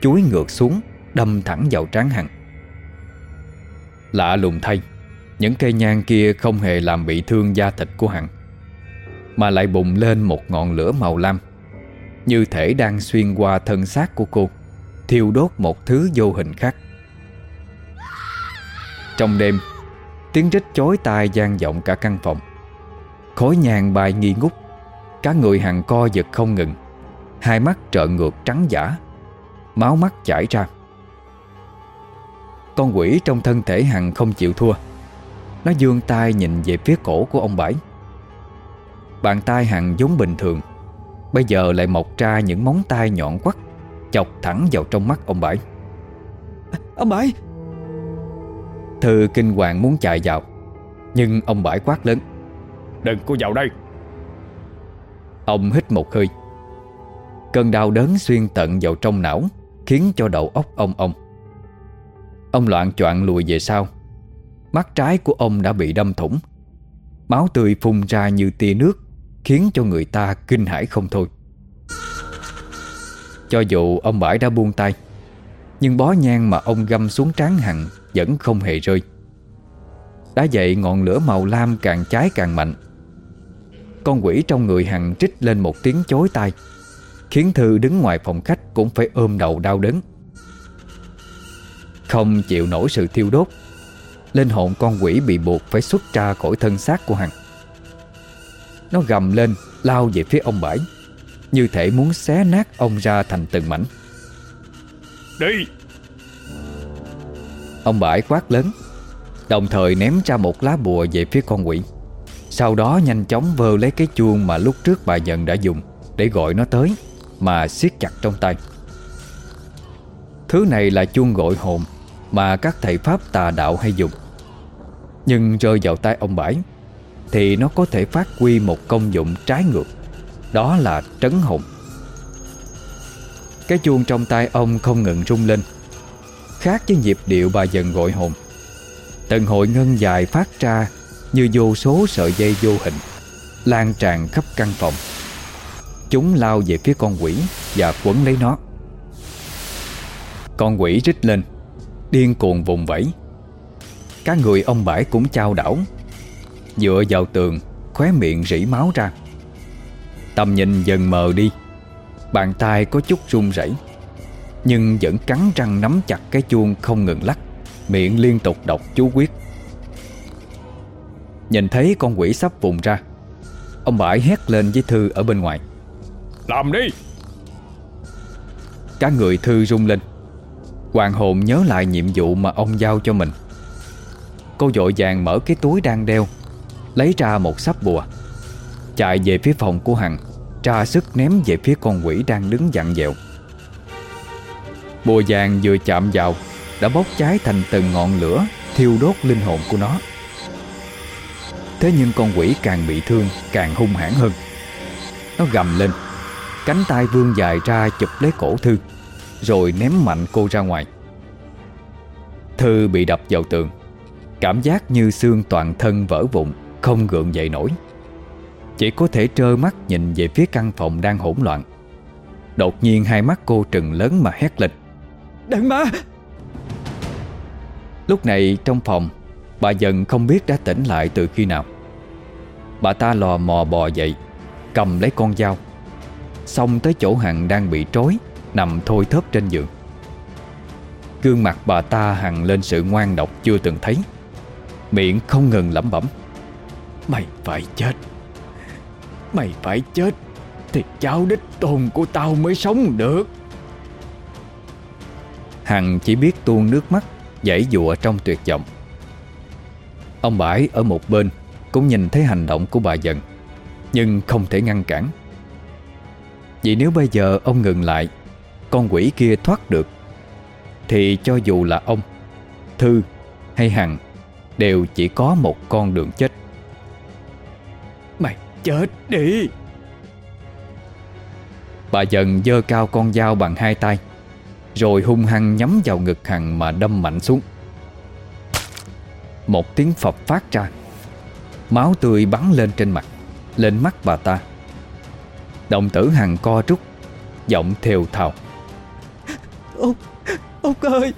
Chuối ngược xuống, Đâm thẳng vào trán Hằng. Lạ lùng thay, Những cây nhang kia không hề làm bị thương da thịt của Hằng, Mà lại bùng lên một ngọn lửa màu lam. Như thể đang xuyên qua thân xác của cô, Thiêu đốt một thứ vô hình khác. Trong đêm, Tiếng rít chói tai gian vọng cả căn phòng. Khói nhang bay nghi ngút Cả người Hằng co giật không ngừng. Hai mắt trợn ngược trắng giả. Máu mắt chảy ra. Con quỷ trong thân thể Hằng không chịu thua. Nó dương tay nhìn về phía cổ của ông Bảy. Bàn tay Hằng giống bình thường. Bây giờ lại mọc ra những móng tay nhọn quắt Chọc thẳng vào trong mắt ông Bảy.
Ông Bảy!
Thư kinh hoàng muốn chạy vào Nhưng ông Bảy quát lớn.
Đừng có vào đây
Ông hít một hơi. Cơn đau đớn xuyên tận vào trong não, Khiến cho đầu óc ông ông. Ông loạn choạng lùi về sau. Mắt trái của ông đã bị đâm thủng. Máu tươi phun ra như tia nước, Khiến cho người ta kinh hãi không thôi. Cho dù ông Bãi đã buông tay, Nhưng bó nhang mà ông găm xuống trán hằng Vẫn không hề rơi. Đã vậy ngọn lửa màu lam càng cháy càng mạnh con quỷ trong người hằng trích lên một tiếng chối tai. Khiến Thư đứng ngoài phòng khách Cũng phải ôm đầu đau đớn. Không chịu nổi sự thiêu đốt Linh hồn con quỷ bị buộc Phải xuất ra khỏi thân xác của Hằng. Nó gầm lên Lao về phía ông Bãi Như thể muốn xé nát ông ra thành từng mảnh.
Đi!
Ông Bãi quát lớn Đồng thời ném ra một lá bùa về phía con quỷ sau đó nhanh chóng vơ lấy cái chuông Mà lúc trước bà dần đã dùng Để gọi nó tới, Mà siết chặt trong tay. Thứ này là chuông gọi hồn Mà các thầy Pháp tà đạo hay dùng. Nhưng rơi vào tay ông Bãi Thì nó có thể phát huy một công dụng trái ngược, Đó là trấn hồn. Cái chuông trong tay ông không ngừng rung lên, Khác với nhịp điệu bà dần gọi hồn. Từng hội ngân dài phát ra như vô số sợi dây vô hình, Lan tràn khắp căn phòng. Chúng lao về phía con quỷ Và quấn lấy nó. Con quỷ rít lên, Điên cuồng vùng vẫy. Các người ông bãi cũng trao đảo, Dựa vào tường, Khóe miệng rỉ máu ra. Tầm nhìn dần mờ đi, Bàn tay có chút run rẩy, Nhưng vẫn cắn răng nắm chặt cái chuông không ngừng lắc, Miệng liên tục đọc chú quyết. Nhìn thấy con quỷ sắp vùng ra. Ông bãi hét lên với Thư ở bên ngoài.
Làm đi!
Cả người Thư rung lên. Hoàng hồn nhớ lại nhiệm vụ mà ông giao cho mình. Cô dội vàng mở cái túi đang đeo Lấy ra một sắp bùa Chạy về phía phòng của Hằng Tra sức ném về phía con quỷ đang đứng dặn dẹo. Bùa vàng vừa chạm vào Đã bốc cháy thành từng ngọn lửa Thiêu đốt linh hồn của nó Thế nhưng con quỷ càng bị thương Càng hung hãn hơn. Nó gầm lên Cánh tay vươn dài ra chụp lấy cổ Thư Rồi ném mạnh cô ra ngoài. Thư bị đập vào tường Cảm giác như xương toàn thân vỡ vụn Không gượng dậy nổi. Chỉ có thể trơ mắt nhìn về phía căn phòng đang hỗn loạn. Đột nhiên hai mắt cô trừng lớn mà hét lên.
Đàn ma
Lúc này trong phòng Bà dần không biết đã tỉnh lại từ khi nào. Bà ta lò mò bò dậy, Cầm lấy con dao Xong tới chỗ Hằng đang bị trói, Nằm thôi thớp trên giường. Gương mặt bà ta hằng lên sự ngoan độc chưa từng thấy, Miệng không ngừng lẩm bẩm. Mày phải chết, Mày phải chết, Thì cháu đích tôn của tao mới sống được. Hằng chỉ biết tuôn nước mắt Giải dụa trong tuyệt vọng. Ông Bãi ở một bên Cũng nhìn thấy hành động của bà dần Nhưng không thể ngăn cản. Vì nếu bây giờ ông ngừng lại Con quỷ kia thoát được Thì cho dù là ông Thư hay Hằng Đều chỉ có một con đường chết.
Mày chết đi!
Bà dần dơ cao con dao bằng hai tay Rồi hung hăng nhắm vào ngực Hằng mà đâm mạnh xuống Một tiếng phập phát ra. Máu tươi bắn lên trên mặt Lên mắt bà ta. Đồng tử Hằng co rút Giọng thều thào.
Út Út ơi!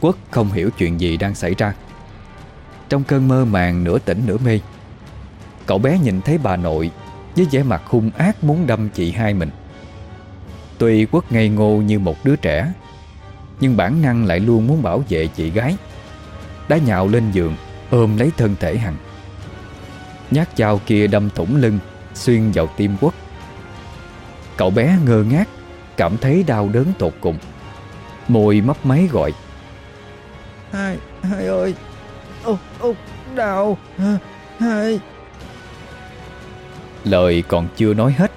Quốc không hiểu chuyện gì đang xảy ra. Trong cơn mơ màng nửa tỉnh nửa mê Cậu bé nhìn thấy bà nội Với vẻ mặt hung ác muốn đâm chị hai mình. Tuy Quốc ngây ngô như một đứa trẻ Nhưng bản năng lại luôn muốn bảo vệ chị gái. Đã nhào lên giường Ôm lấy thân thể Hằng. Nhát dao kia đâm thủng lưng Xuyên vào tim Quốc. Cậu bé ngơ ngác Cảm thấy đau đớn tột cùng. Môi mấp máy gọi.
Hai, hai ơi Úc, úc, đau Hai.
Lời còn chưa nói hết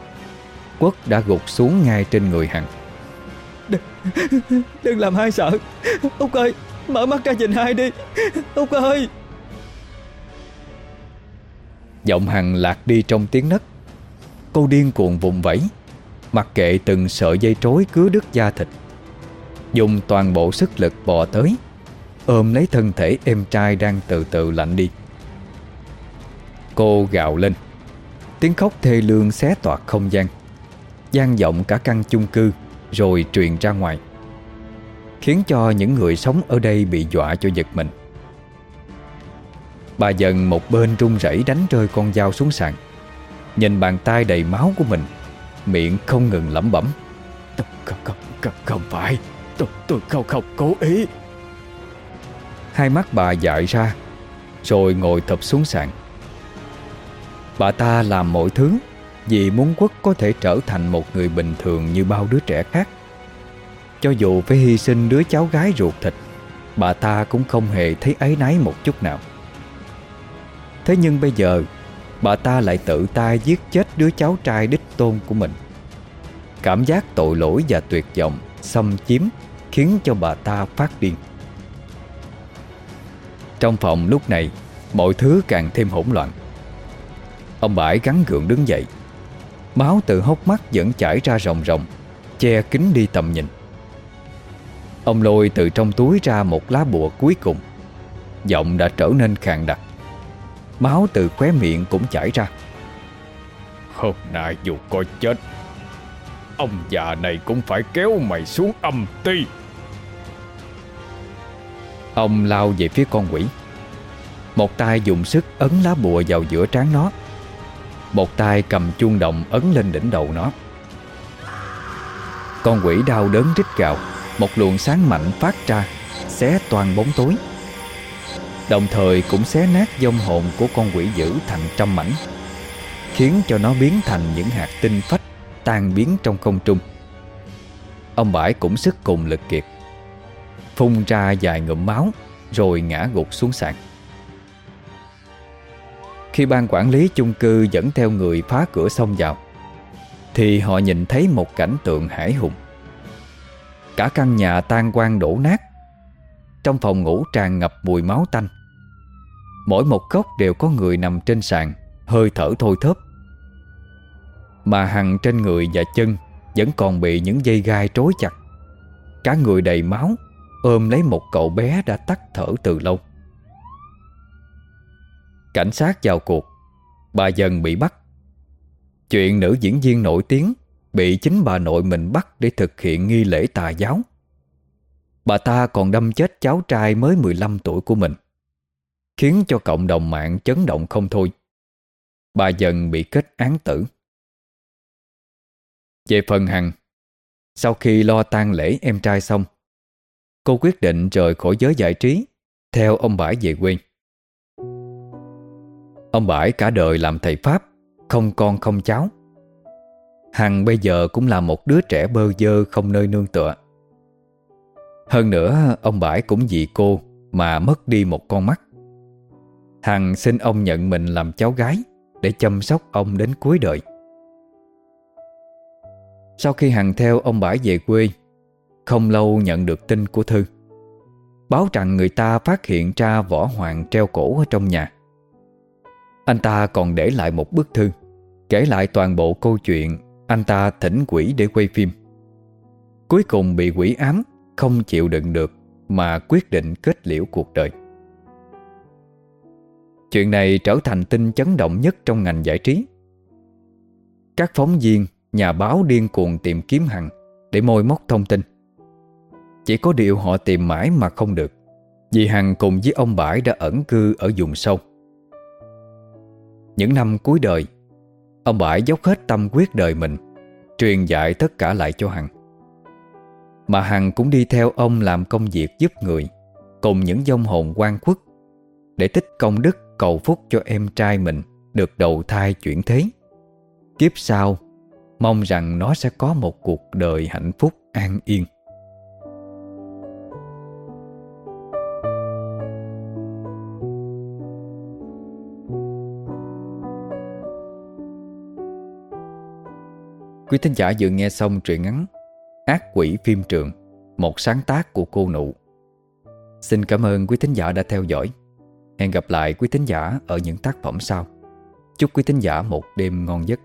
Quốc đã gục xuống ngay trên người Hằng
Đừng, đừng làm hai sợ. Út ơi Mở mắt ra nhìn hai đi. Út ơi.
Giọng Hằng lạc đi trong tiếng nấc. Cô điên cuồng vùng vẫy Mặc kệ từng sợi dây trối cứa đứt da thịt. Dùng toàn bộ sức lực bò tới Ôm lấy thân thể em trai đang từ từ lạnh đi. Cô gào lên. Tiếng khóc thê lương xé toạc không gian. Gian vọng cả căn chung cư. Rồi truyền ra ngoài Khiến cho những người sống ở đây bị dọa cho giật mình. Bà dần một bên run rẩy đánh rơi con dao xuống sàn Nhìn bàn tay đầy máu của mình Miệng không ngừng lẩm bẩm.
Không, không, không, không phải. Tôi, tôi không, không cố ý.
Hai mắt bà dại ra Rồi ngồi thập xuống sàn. Bà ta làm mọi thứ vì muốn quốc có thể trở thành một người bình thường như bao đứa trẻ khác. Cho dù phải hy sinh đứa cháu gái ruột thịt, Bà ta cũng không hề thấy áy náy một chút nào. Thế nhưng bây giờ, Bà ta lại tự tay giết chết đứa cháu trai đích tôn của mình. Cảm giác tội lỗi và tuyệt vọng, Xâm chiếm, Khiến cho bà ta phát điên. Trong phòng lúc này, Mọi thứ càng thêm hỗn loạn. Ông bãi gắn gượng đứng dậy. Máu từ hốc mắt vẫn chảy ra ròng ròng Che kín đi tầm nhìn. Ông lôi từ trong túi ra một lá bùa cuối cùng. Giọng đã trở nên khàn đặc. Máu từ khóe miệng cũng chảy ra.
Hôm nay dù có chết Ông già này cũng phải kéo mày xuống âm ti.
Ông lao về phía con quỷ. Một tay dùng sức ấn lá bùa vào giữa trán nó một tay cầm chuông động ấn lên đỉnh đầu nó. Con quỷ đau đớn rít gào, Một luồng sáng mạnh phát ra, Xé toàn bóng tối. Đồng thời cũng xé nát dông hồn của con quỷ dữ thành trăm mảnh, Khiến cho nó biến thành những hạt tinh phách Tan biến trong không trung. Ông bãi cũng sức cùng lực kiệt, Phun ra vài ngụm máu, Rồi ngã gục xuống sàn. Khi ban quản lý chung cư dẫn theo người phá cửa xông vào, Thì họ nhìn thấy một cảnh tượng hải hùng. Cả căn nhà tan quang đổ nát, Trong phòng ngủ tràn ngập mùi máu tanh. Mỗi một góc đều có người nằm trên sàn, Hơi thở thôi thớp. Mà hằng trên người và chân Vẫn còn bị những dây gai trối chặt. Cả người đầy máu, Ôm lấy một cậu bé đã tắt thở từ lâu. Cảnh sát vào cuộc. Bà dần bị bắt. Chuyện nữ diễn viên nổi tiếng Bị chính bà nội mình bắt Để thực hiện nghi lễ tà giáo. Bà ta còn đâm chết cháu trai mới 15 tuổi của mình, Khiến cho cộng đồng mạng chấn động không thôi. Bà dần bị kết án tử. Về phần Hằng, Sau khi lo tang lễ em trai xong, Cô quyết định rời khỏi giới giải trí Theo ông Bãi về quê. Ông Bãi cả đời làm thầy Pháp, Không con không cháu. Hằng bây giờ cũng là một đứa trẻ bơ dơ không nơi nương tựa. Hơn nữa, ông Bãi cũng vì cô Mà mất đi một con mắt. Hằng xin ông nhận mình làm cháu gái Để chăm sóc ông đến cuối đời. Sau khi Hằng theo ông Bãi về quê, Không lâu nhận được tin của Thư. Báo rằng người ta phát hiện ra võ hoàng treo cổ ở trong nhà. Anh ta còn để lại một bức thư Kể lại toàn bộ câu chuyện Anh ta thỉnh quỷ để quay phim. Cuối cùng bị quỷ ám Không chịu đựng được Mà quyết định kết liễu cuộc đời. Chuyện này trở thành tin chấn động nhất trong ngành giải trí. Các phóng viên, nhà báo điên cuồng tìm kiếm Hằng Để môi móc thông tin. Chỉ có điều họ tìm mãi mà không được Vì Hằng cùng với ông Bãi đã ẩn cư ở vùng sâu. Những năm cuối đời. Ông Bãi dốc hết tâm quyết đời mình, Truyền dạy tất cả lại cho Hằng. Mà Hằng cũng đi theo ông làm công việc giúp người, Cùng những dông hồn quan khuất, Để tích công đức cầu phúc cho em trai mình Được đầu thai chuyển thế. Kiếp sau, Mong rằng nó sẽ có một cuộc đời hạnh phúc an yên. Quý thính giả vừa nghe xong truyện ngắn Ác quỷ phim trường, Một sáng tác của cô nụ. Xin cảm ơn quý thính giả đã theo dõi. Hẹn gặp lại quý thính giả ở những tác phẩm sau. Chúc quý thính giả một đêm ngon giấc.